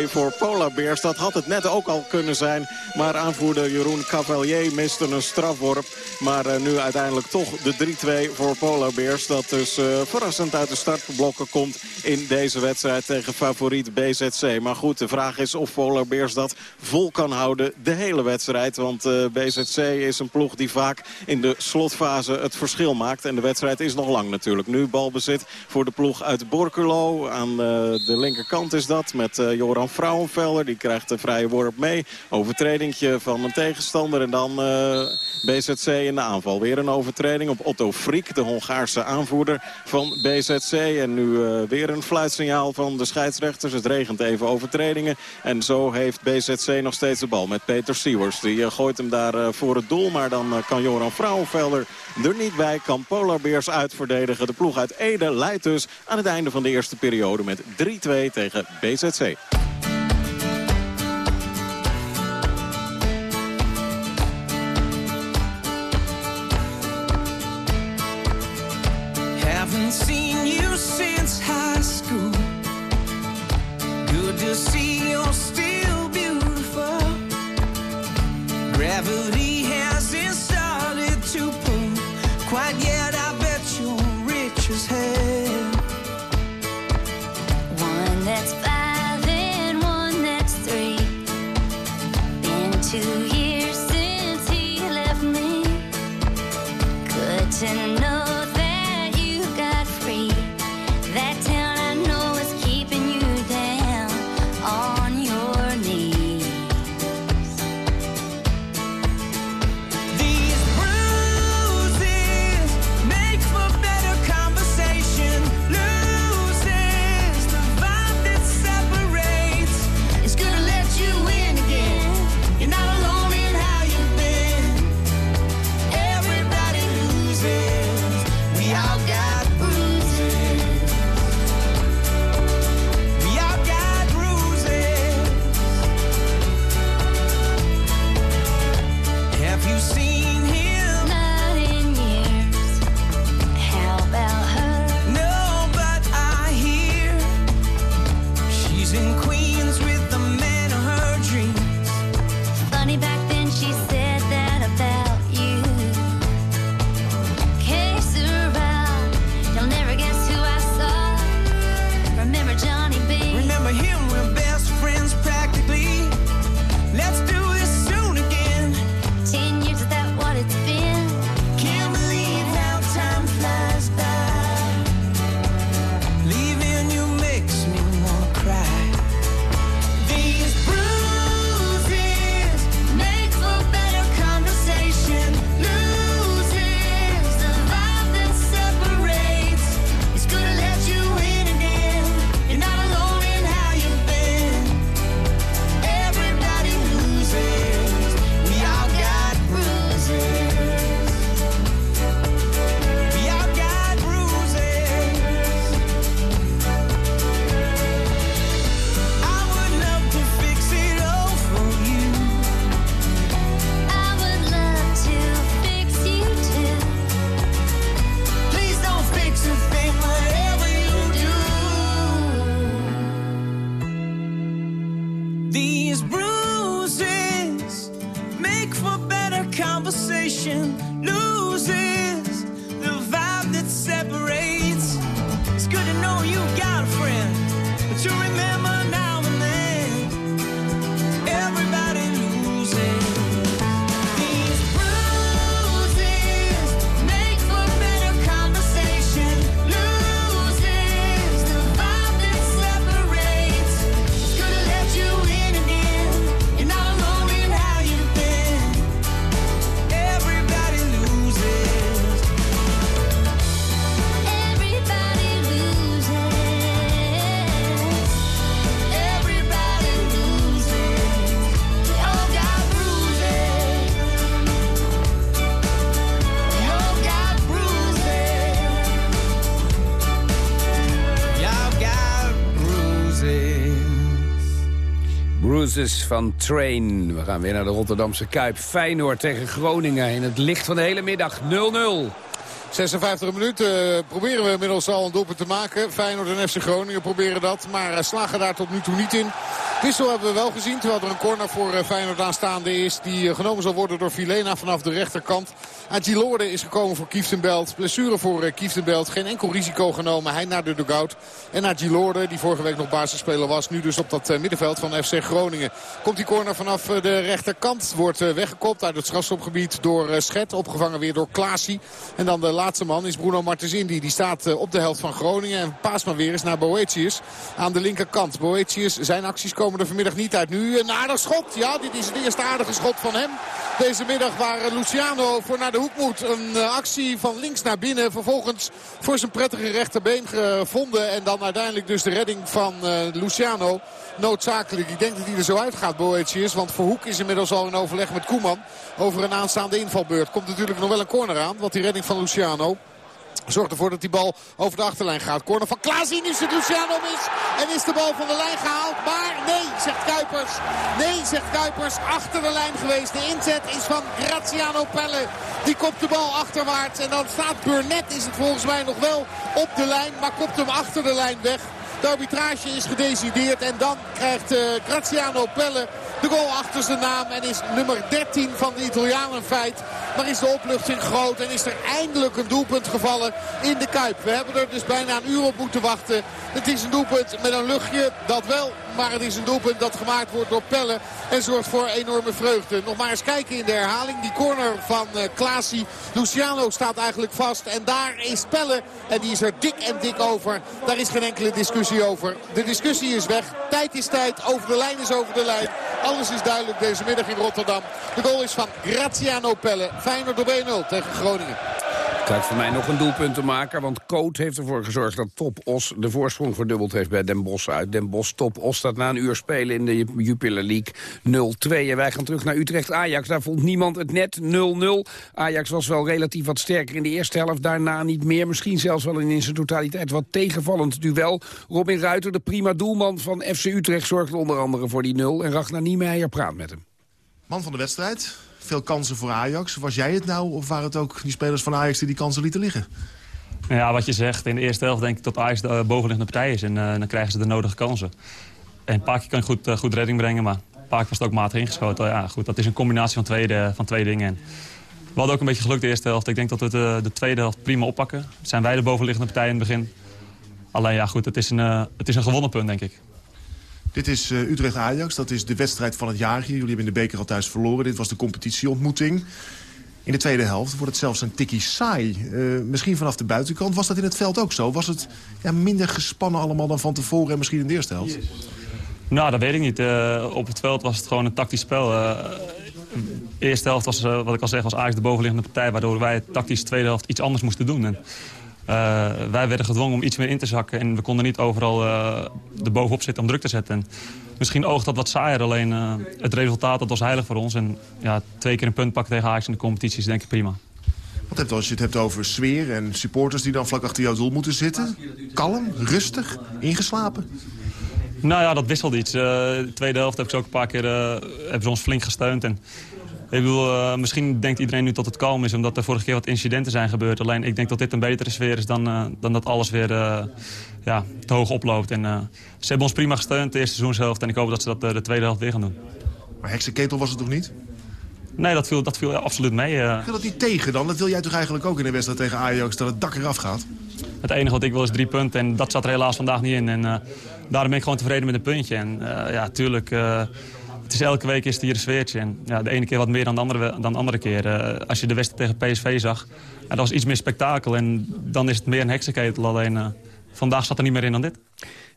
3-2 voor Polar Bears. Dat had het net ook al kunnen zijn. Maar aanvoerder Jeroen Cavalier miste een strafworp. Maar eh, nu uiteindelijk toch de 3-2 voor Polar Bears. Dat dus eh, verrassend uit de startblokken komt in deze wedstrijd tegen favoriet BZC. Maar goed, de vraag is of Polar Bears dat vol kan houden de hele wedstrijd. Want eh, BZC is een ploeg die vaak in de slotfase het verschil maakt. En de wedstrijd is nog lang natuurlijk. Nu balbezit voor de ploeg uit Borculo. Aan de linkerkant is dat met Joran Die krijgt de vrije worp mee. Overtredingje van een tegenstander. En dan eh, BZC in de aanval. Weer een overtreding op Otto Friek, de Hongaarse aanvoerder van BZC. En nu eh, weer een fluitsignaal van de scheidsrechters. Het regent even overtredingen. En zo heeft BZC nog steeds de bal met Peter Siewers. Die eh, gooit hem daar voor het doel. Maar dan kan Joran Vrouwenvelder er niet bij. Kan Polar Bears uitverdedigen. De ploeg uit Ede leidt dus aan het einde van de eerste periode met 3-2 tegen BZC. Gravity Van Train. We gaan weer naar de Rotterdamse Kuip. Feyenoord tegen Groningen in het licht van de hele middag 0-0. 56 minuten eh, proberen we inmiddels al een doelpunt te maken. Feyenoord en FC Groningen proberen dat, maar eh, slagen daar tot nu toe niet in. Wissel hebben we wel gezien, terwijl er een corner voor eh, Feyenoord aanstaande is. Die genomen zal worden door Vilena vanaf de rechterkant. Agilorde is gekomen voor Kieftenbelt. Blessure voor eh, Kieftenbelt. Geen enkel risico genomen. Hij naar de dugout. En Agilorde, die vorige week nog basisspeler was. Nu dus op dat eh, middenveld van FC Groningen. Komt die corner vanaf eh, de rechterkant. Wordt weggekopt uit het strafschopgebied door Schet. Opgevangen weer door Klaasie. En dan de laatste man is Bruno Martens Indy. Die staat op de helft van Groningen. En paast maar weer eens naar Boetius aan de linkerkant. Boetius, zijn acties komen er vanmiddag niet uit. Nu een aardig schot. Ja, dit is het eerste aardige schot van hem. Deze middag waar Luciano voor naar de hoek moet. Een eh, actie van links naar binnen. Vervolgens voor zijn prettige rechterbeen gevonden. En dan uiteindelijk dus de redding van eh, Luciano. Noodzakelijk. Ik denk dat hij er zo uitgaat, Boetius. Want Verhoek is inmiddels al in overleg met Koeman. Over een aanstaande invalbeurt. Komt natuurlijk nog wel een corner aan. Want die redding van Luciano zorgt ervoor dat die bal over de achterlijn gaat. Corner van Klaasie, nu zit Luciano mis. En is de bal van de lijn gehaald. Maar nee, zegt Kuipers. Nee, zegt Kuipers. Achter de lijn geweest. De inzet is van Graziano Pelle. Die kopt de bal achterwaarts. En dan staat Burnett, is het volgens mij nog wel op de lijn. Maar kopt hem achter de lijn weg. De arbitrage is gedecideerd. En dan krijgt eh, Graziano Pelle de goal achter zijn naam. En is nummer 13 van de Italiaan een feit. Maar is de opluchting groot. En is er eindelijk een doelpunt gevallen in de Kuip. We hebben er dus bijna een uur op moeten wachten. Het is een doelpunt met een luchtje. Dat wel. Maar het is een doelpunt dat gemaakt wordt door Pelle. En zorgt voor enorme vreugde. Nog maar eens kijken in de herhaling. Die corner van uh. Luciano staat eigenlijk vast. En daar is Pelle. En die is er dik en dik over. Daar is geen enkele discussie over. De discussie is weg. Tijd is tijd. Over de lijn is over de lijn. Alles is duidelijk deze middag in Rotterdam. De goal is van Graziano Pelle. Feyenoord op 1-0 tegen Groningen. Tijd voor mij nog een doelpunt te maken, want Coat heeft ervoor gezorgd dat Top Os de voorsprong verdubbeld heeft bij Den Bosch uit. Den Bosch Top Os staat na een uur spelen in de Jupiler League 0-2. En wij gaan terug naar Utrecht-Ajax. Daar vond niemand het net 0-0. Ajax was wel relatief wat sterker in de eerste helft, daarna niet meer. Misschien zelfs wel in zijn totaliteit wat tegenvallend duel. Robin Ruiter, de prima doelman van FC Utrecht, zorgde onder andere voor die 0. En Ragnar Niemeyer praat met hem. Man van de wedstrijd, veel kansen voor Ajax. Was jij het nou of waren het ook die spelers van Ajax die die kansen lieten liggen? Ja, wat je zegt, in de eerste helft denk ik dat Ajax de eh, bovenliggende partij is. En eh, dan krijgen ze de nodige kansen. En keer kan goed, eh, goed redding brengen, maar keer was ook matig ingeschoten. Ja, goed, dat is een combinatie van twee, de- van twee dingen. En we hadden ook een beetje geluk de eerste helft. Ik denk dat we de, de tweede helft prima oppakken. Zijn wij de bovenliggende partij in het begin. Alleen ja, goed, het is een, het is een gewonnen punt, denk ik. Dit is eh, Utrecht-Ajax, dat is de wedstrijd van het jaar hier. Jullie hebben in de beker al thuis verloren. Dit was de competitieontmoeting. In de tweede helft wordt het zelfs een tikkie saai. Eh, misschien vanaf de buitenkant. Was dat in het veld ook zo? Was het ja, minder gespannen allemaal dan van tevoren en misschien in de eerste helft? Nou, dat weet ik niet. Eh, op het veld was het gewoon een tactisch spel. De eerste helft was, wat ik al zeg, was Ajax de bovenliggende partij... waardoor wij tactisch de tweede helft iets anders moesten doen. En, wij werden gedwongen om iets meer in te zakken... en we konden niet overal uh, er bovenop zitten om druk te zetten. En misschien oogt dat wat saaier, alleen uh, het resultaat dat was heilig voor ons. En ja, twee keer een punt pakken tegen Ajax in de competitie is denk ik prima. Wat als je het hebt over sfeer en supporters die dan vlak achter jouw doel moeten zitten? Kalm, rustig, ingeslapen? Nou ja, dat wisselt iets. Uh, de tweede helft heb ik ze ook een paar keer uh, hebben ze ons flink gesteund. En, ik bedoel, uh, misschien denkt iedereen nu dat het kalm is... omdat er vorige keer wat incidenten zijn gebeurd. Alleen ik denk dat dit een betere sfeer is dan, dan dat alles weer ja, te hoog oploopt. En, ze hebben ons prima gesteund de eerste seizoenshelft. En ik hoop dat ze dat de tweede helft weer gaan doen. Maar heksenketel was het toch niet? Nee, dat viel, dat viel absoluut mee. Viel dat niet tegen dan? Dat wil jij toch eigenlijk ook in de wedstrijd tegen Ajax, dat het dak eraf gaat? Het enige wat ik wil is drie punten en dat zat er helaas vandaag niet in. En eh, daarom ben ik gewoon tevreden met een puntje. En eh, ja, tuurlijk, eh, het is elke week is het hier een sfeertje. En ja, de ene keer wat meer dan de andere, dan de andere keer. Eh, als je de wedstrijd tegen PSV zag, ja, dat was iets meer spektakel. En dan is het meer een heksenketel. Alleen eh, vandaag zat er niet meer in dan dit.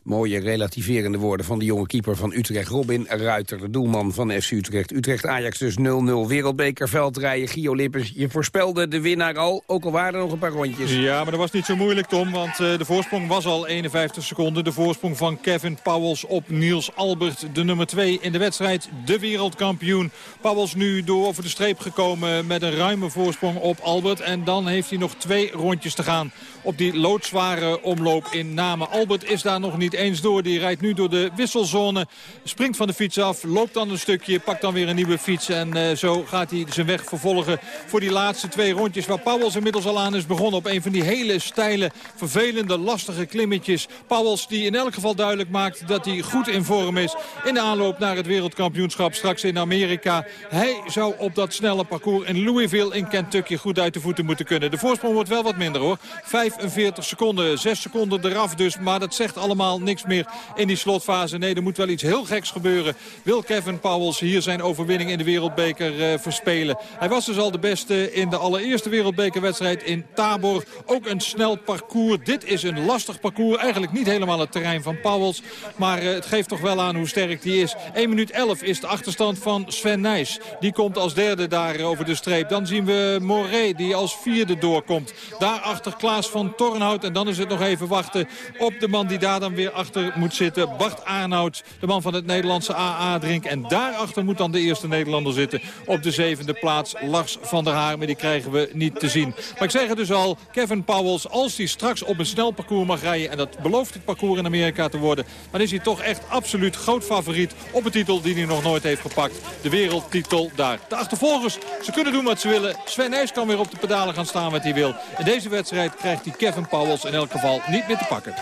Mooie relativerende woorden van de jonge keeper van Utrecht, Robin Ruiter, de doelman van FC Utrecht. Utrecht-Ajax dus 0-0, wereldbeker, veldrijden, Gio Lippens. Je voorspelde de winnaar al, ook al waren er nog een paar rondjes. Ja, maar dat was niet zo moeilijk, Tom. Want eh, de voorsprong was al 51 seconden. De voorsprong van Kevin Pauwels op Niels Albert. De nummer 2 in de wedstrijd. De wereldkampioen. Pauwels nu door over de streep gekomen met een ruime voorsprong op Albert. En dan heeft hij nog twee rondjes te gaan op die loodzware omloop in Namen. Albert is daar nog niet eens door. Die rijdt nu door de wisselzone. Springt van de fiets af. Loopt dan een stukje. Pakt dan weer een nieuwe fiets. En eh, zo gaat hij zijn weg vervolgen voor die laatste twee rondjes. Waar Pauwels inmiddels al aan is begonnen. Op een van die hele steile, vervelende, lastige klimmetjes. Pauwels die in elk geval duidelijk maakt dat hij goed in vorm is. In de aanloop naar het wereldkampioenschap straks in Amerika. Hij zou op dat snelle parcours in Louisville in Kentucky goed uit de voeten moeten kunnen. De voorsprong wordt wel wat minder hoor. 45 seconden, 6 seconden eraf dus. Maar dat zegt allemaal niks meer in die slotfase. Nee, er moet wel iets heel geks gebeuren. Wil Kevin Powels hier zijn overwinning in de wereldbeker eh, verspelen. Hij was dus al de beste in de allereerste wereldbekerwedstrijd in Tabor. Ook een snel parcours. Dit is een lastig parcours. Eigenlijk niet helemaal het terrein van Powels. Maar eh, het geeft toch wel aan hoe sterk die is. 1 minuut 11 is de achterstand van Sven Nijs. Die komt als derde daar over de streep. Dan zien we Moret die als vierde doorkomt. Daarachter Klaas van Tornhout. En dan is het nog even wachten op de man die daar dan weer achter moet zitten. Bart Arnoud, de man van het Nederlandse AA-drink. En daarachter moet dan de eerste Nederlander zitten. Op de zevende plaats Lars van der Haar. Maar die krijgen we niet te zien. Maar ik zeg het dus al, Kevin Powels, als hij straks op een snel parcours mag rijden... en dat belooft het parcours in Amerika te worden... dan is hij toch echt absoluut groot favoriet op een titel die hij nog nooit heeft gepakt. De wereldtitel daar. De achtervolgers, ze kunnen doen wat ze willen. Sven Nijs kan weer op de pedalen gaan staan wat hij wil. In deze wedstrijd krijgt hij Kevin Powels in elk geval niet meer te pakken.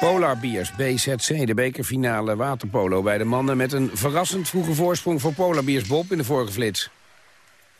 Polar Beers, BZC, de bekerfinale waterpolo bij de mannen... met een verrassend vroege voorsprong voor Polar Beers Bob in de vorige flits.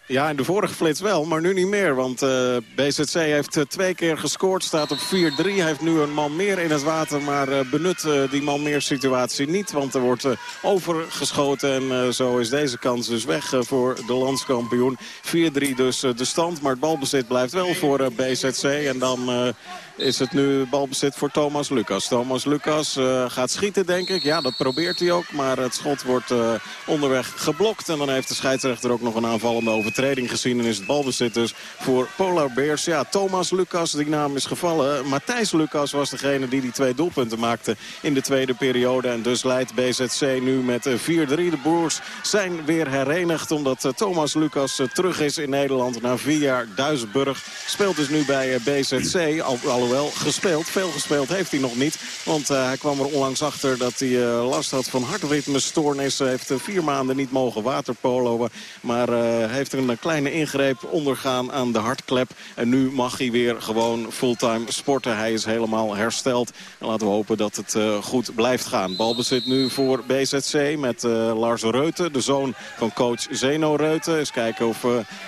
Ja, in de vorige flits wel, maar nu niet meer. Want eh, BZC heeft eh, twee keer gescoord, staat op 4-3. Hij heeft nu een man meer in het water, maar eh, benut die man meer situatie niet. Want er wordt overgeschoten en zo is deze kans dus weg voor de landskampioen. 4-3 dus de stand, maar het balbezit blijft wel voor BZC. En dan... eh, is het nu balbezit voor Thomas Lucas. Thomas Lucas eh, gaat schieten, denk ik. Ja, dat probeert hij ook. Maar het schot wordt eh, onderweg geblokt. En dan heeft de scheidsrechter ook nog een aanvallende overtreding gezien. En is het balbezit dus voor Polar Bears. Ja, Thomas Lucas, die naam is gevallen. Matthijs Lucas was degene die die twee doelpunten maakte in de tweede periode. En dus leidt BZC nu met eh, 4-3. De Boers zijn weer herenigd omdat eh, Thomas Lucas eh, terug is in Nederland. Na vier jaar Duisburg speelt dus nu bij eh, BZC. Al, alhoewel gespeeld, veel gespeeld heeft hij nog niet. Want eh, hij kwam er onlangs achter dat hij eh, last had van hartritmestoornissen. Heeft vier maanden niet mogen waterpoloen. Maar eh, heeft een kleine ingreep ondergaan aan de hartklep. En nu mag hij weer gewoon fulltime sporten. Hij is helemaal hersteld. En laten we hopen dat het goed blijft gaan. Balbezit nu voor BZC met Lars Reuten, de zoon van coach Zeno Reuten. Eens kijken of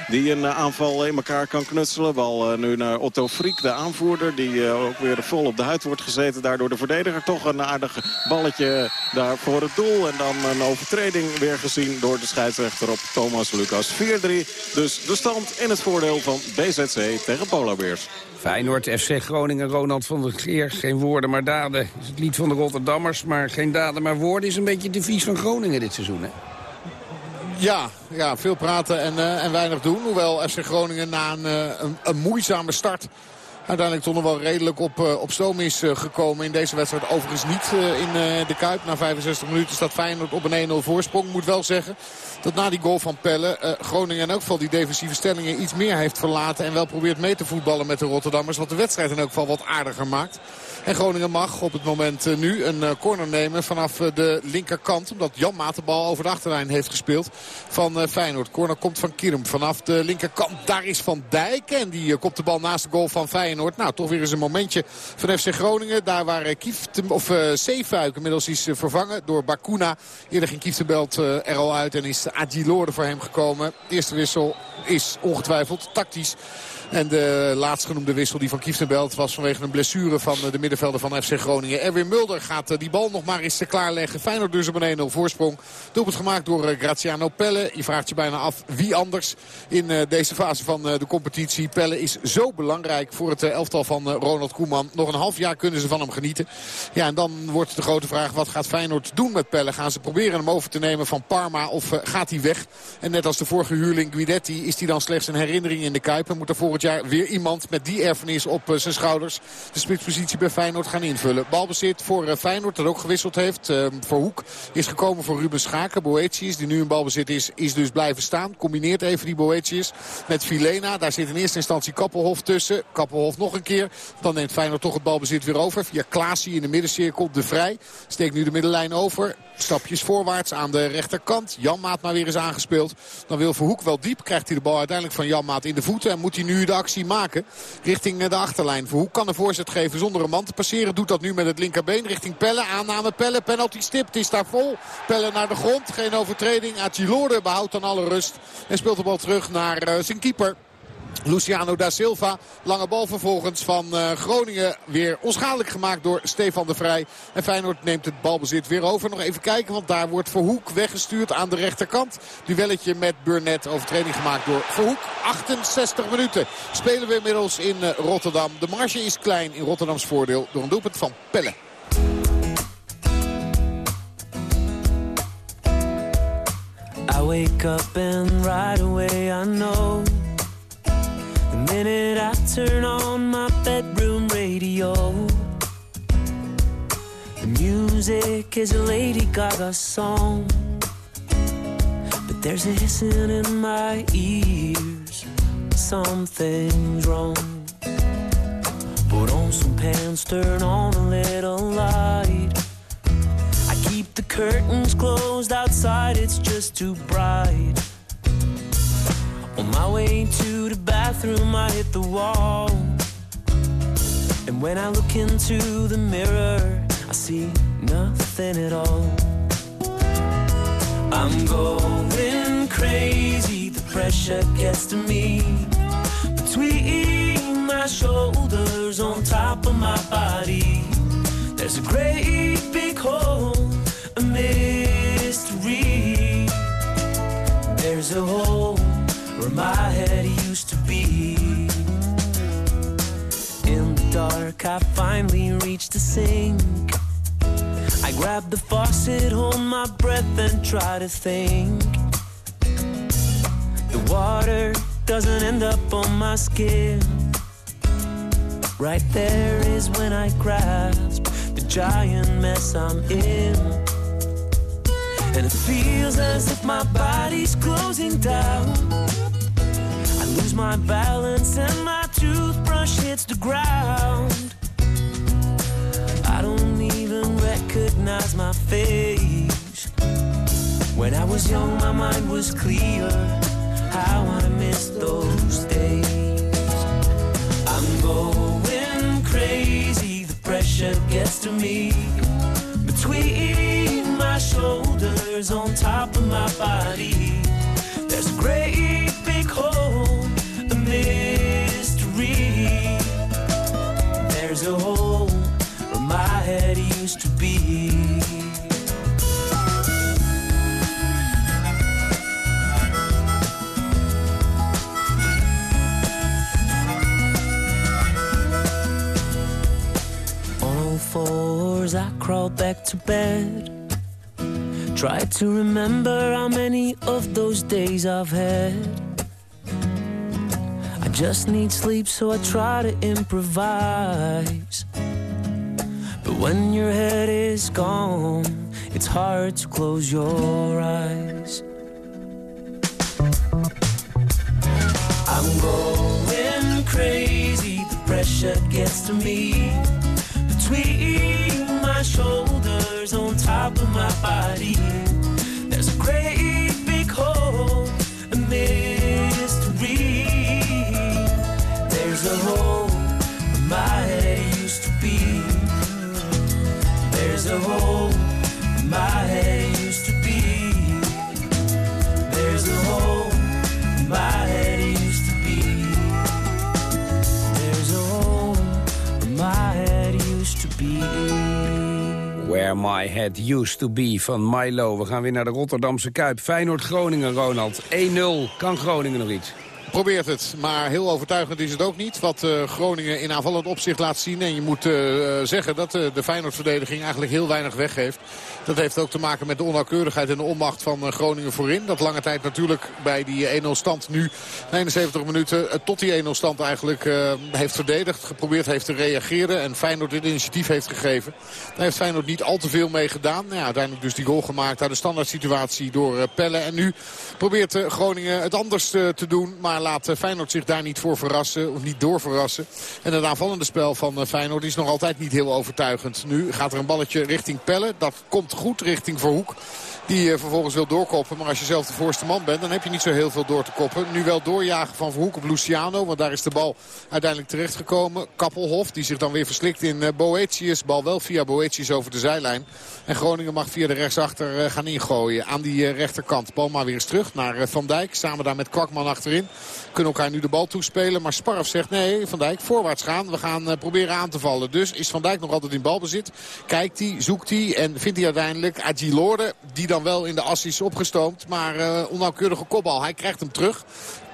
die een aanval in elkaar kan knutselen. Bal nu naar Otto Friek, de aanvoerder. Die eh, ook weer vol op de huid wordt gezeten. Daardoor de verdediger toch een aardig balletje daar voor het doel. En dan een overtreding weer gezien door de scheidsrechter op Thomas Lucas. 4-3, dus de stand in het voordeel van BZC tegen Polar Bears. Feyenoord, FC Groningen, Ronald van der Geer. Geen woorden maar daden is het lied van de Rotterdammers. Maar geen daden maar woorden is een beetje het devies van Groningen dit seizoen. Hè? Ja, ja, veel praten en, eh, en weinig doen. Hoewel FC Groningen na een, eh, een, een moeizame start uiteindelijk toch nog wel redelijk op, eh, op stoom is eh, gekomen in deze wedstrijd. Overigens niet eh, in de Kuip. Na 65 minuten staat Feyenoord op een 1-0 voorsprong. Moet wel zeggen dat na die goal van Pelle Groningen in elk geval die defensieve stellingen iets meer heeft verlaten. En wel probeert mee te voetballen met de Rotterdammers. Wat de wedstrijd in elk geval wat aardiger maakt. En Groningen mag op het moment eh, nu een eh, corner nemen vanaf eh, de linkerkant. Omdat Jan Maat de bal over de achterlijn heeft gespeeld van Feyenoord. Corner komt van Kierum vanaf de linkerkant. Daar is Van Dijk en die komt de bal naast de goal van Feyenoord. Nou, toch weer eens een momentje van FC Groningen. Daar waar Kieft, of inmiddels is vervangen door Bakuna. Eerder ging Kieftenbelt er al uit en is Agilore voor hem gekomen. De eerste wissel is ongetwijfeld tactisch En de laatstgenoemde wissel die van Kieftenbelt was vanwege een blessure van de middenvelder van FC Groningen. Erwin Mulder gaat eh, die bal nog maar eens te klaarleggen. Feyenoord dus op een 1-0 voorsprong. Doelpunt gemaakt door eh, Graziano Pelle. Je vraagt je bijna af wie anders in eh, deze fase van de competitie. Pelle is zo belangrijk voor het elftal van Ronald Koeman. Nog een half jaar kunnen ze van hem genieten. Ja, en dan wordt de grote vraag wat gaat Feyenoord doen met Pelle? Gaan ze proberen hem over te nemen van Parma of gaat hij weg? En net als de vorige huurling Guidetti is hij dan slechts een herinnering in de Kuip. En moet volgend jaar weer iemand met die erfenis op eh, zijn schouders de spitspositie bij Feyenoord gaan invullen. Balbezit voor eh, Feyenoord dat ook gewisseld heeft. Eh, voor Hoek is gekomen voor Ruben Schaken. Boetius die nu in balbezit is, is dus blijven staan. Combineert even die Boetius met Filena. Daar zit in eerste instantie Kappelhof tussen. Kappelhof nog een keer. Dan neemt Feyenoord toch het balbezit weer over. Via Klaasie in de middencirkel. De Vrij steekt nu de middenlijn over. Stapjes voorwaarts aan de rechterkant. Janmaat maar weer eens aangespeeld. Dan wil Verhoek wel diep. Krijgt hij de bal uiteindelijk van Janmaat in de voeten. En moet hij nu de actie maken richting eh, de achterlijn. Verhoek kan een voorzet geven zonder een man te passeren. Doet dat nu met het linkerbeen richting Pelle. Aanname Pelle. Penalty stipt is daar vol. Pelle naar de grond. Geen overtreding. Achilorde behoudt dan alle rust. En speelt de bal terug naar eh, zijn keeper. Luciano da Silva. Lange bal vervolgens van eh, Groningen. Weer onschadelijk gemaakt door Stefan de Vrij. En Feyenoord neemt het balbezit weer over. Nog even kijken, want daar wordt Verhoek weggestuurd aan de rechterkant. Duelletje met Burnett. Overtreding gemaakt door Verhoek. 68 minuten spelen we inmiddels in eh, Rotterdam. De marge is klein in Rotterdams voordeel door een doelpunt van Pelle. I wake up and right away I know minute I turn on my bedroom radio. The music is a Lady Gaga song But there's a hissing in my ears. Something's wrong. Put on some pants, turn on a little light. I keep the curtains closed outside, it's just too bright. On my way to the bathroom, I hit the wall. And when I look into the mirror, I see nothing at all. I'm going crazy, the pressure gets to me. Between my shoulders, on top of my body. There's a great big hole, a mystery. There's a hole where my head used to be. In the dark, I finally reached the sink. I grab the faucet, hold my breath, and try to think. The water doesn't end up on my skin. Right there is when I grasp the giant mess I'm in. And it feels as if my body's closing down. I lose my balance and my toothbrush hits the ground. I don't even recognize my face. When I was young, my mind was clear. How I miss those days. I'm going crazy, the pressure gets to me. Between shoulders, on top of my body, there's a great big hole, a mystery. There's a hole where my head used to be. On all fours, I crawled back to bed. Tried to remember how many of those days I've had. I just need sleep, so I try to improvise. But when your head is gone, it's hard to close your eyes. I'm going crazy, the pressure gets to me. Top my head used to be van Milo. We gaan weer naar de Rotterdamse Kuip. Feyenoord-Groningen, Ronald. 1-0. Kan Groningen nog iets? Probeert het, maar heel overtuigend is het ook niet. Wat eh, Groningen in aanvallend opzicht laat zien. En je moet eh, zeggen dat uh, de Feyenoord-verdediging eigenlijk heel weinig weggeeft. Dat heeft ook te maken met de onnauwkeurigheid en de onmacht van Groningen voorin. Dat lange tijd natuurlijk bij die 1-0 stand nu, 71 minuten, tot die 1-0 stand eigenlijk heeft verdedigd. Geprobeerd heeft te reageren en Feyenoord dit initiatief heeft gegeven. Daar heeft Feyenoord niet al te veel mee gedaan. Ja, uiteindelijk dus die goal gemaakt uit de standaard situatie door Pelle. En nu probeert Groningen het anders te doen, maar laat Feyenoord zich daar niet voor verrassen. Of niet door verrassen. En het aanvallende spel van Feyenoord is nog altijd niet heel overtuigend. Nu gaat er een balletje richting Pelle. Dat komt goed richting Verhoek. Die vervolgens wil doorkoppen. Maar als je zelf de voorste man bent, dan heb je niet zo heel veel door te koppen. Nu wel doorjagen van Verhoek op Luciano. Want daar is de bal uiteindelijk terechtgekomen. Kappelhof, die zich dan weer verslikt in Boetius. Bal wel via Boetius over de zijlijn. En Groningen mag via de rechtsachter gaan ingooien. Aan die rechterkant. Bal maar weer eens terug naar Van Dijk. Samen daar met Kwakman achterin. Kunnen elkaar nu de bal toespelen. Maar Sparf zegt nee, Van Dijk voorwaarts gaan. We gaan proberen aan te vallen. Dus is Van Dijk nog altijd in balbezit. Kijkt hij, zoekt hij en vindt hij uiteindelijk Agilorde. Die dan wel in de as is opgestoomd. Maar uh, onnauwkeurige kopbal. Hij krijgt hem terug.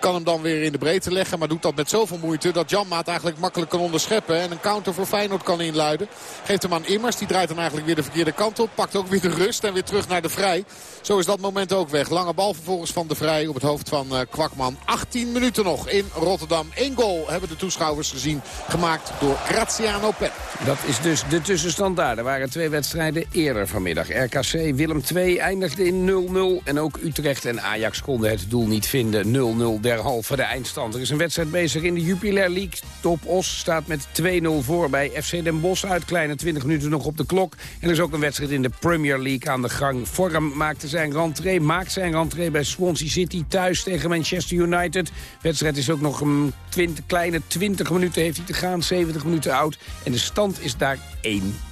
Kan hem dan weer in de breedte leggen. Maar doet dat met zoveel moeite dat Janmaat eigenlijk makkelijk kan onderscheppen. En een counter voor Feyenoord kan inluiden. Geeft hem aan Immers. Die draait dan eigenlijk weer de verkeerde kant op. Pakt ook weer de rust en weer terug naar de Vrij. Zo is dat moment ook weg. Lange bal vervolgens van de Vrij op het hoofd van uh, Kwakman. 18 minuten nog in Rotterdam. Eén goal hebben de toeschouwers gezien. Gemaakt door Graziano Pet. Dat is dus de tussenstand daar. Er waren twee wedstrijden eerder vanmiddag. RKC Willem 2 eindigde in 0-0. En ook Utrecht en Ajax konden het doel niet vinden. 0-0 derhalve de eindstand. Er is een wedstrijd bezig in de Jupiler League. Top Os staat met 2-0 voor bij FC Den Bosch uit. Kleine 20 minuten nog op de klok. En er is ook een wedstrijd in de Premier League aan de gang. Vorm maakte zijn rentree, maakt zijn rentree bij Swansea City thuis tegen Manchester United. De wedstrijd is ook nog een 20, kleine 20 minuten heeft hij te gaan. 70 minuten oud. En de stand is daar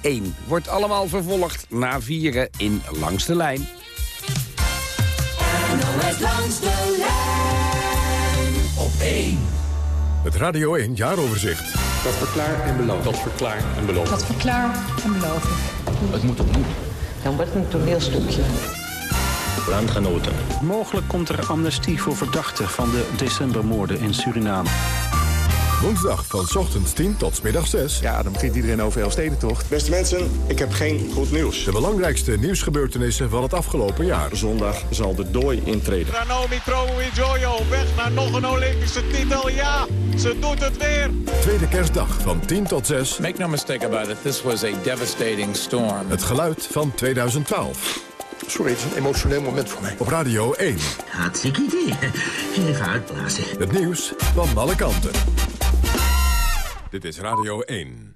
1-1. Wordt allemaal vervolgd na vieren in Langs de Lijn. NOS langs de lijn op 1. Het Radio 1 jaaroverzicht. Dat verklaar en beloof. Dat verklaar en beloof. Dat verklaar en beloof. Het moet opnieuw. Dan wordt het een toneelstukje. Landgenoten. Mogelijk komt er amnestie voor verdachten van de decembermoorden in Suriname. Woensdag van ochtends 10 tot middag 6. Ja, dan begint iedereen over Elfstedentocht. Beste mensen, ik heb geen goed nieuws. De belangrijkste nieuwsgebeurtenissen van het afgelopen jaar. Zondag zal de dooi intreden. Ranomi Jojo weg naar nog een Olympische titel. Ja, ze doet het weer. Tweede kerstdag van 10 tot 6. Make no mistake about it, this was a devastating storm. Het geluid van 2012. Sorry, het is een emotioneel moment voor mij. Op Radio 1. Hartstikke idee. Even uitblazen. Het nieuws van alle kanten. Dit is Radio 1.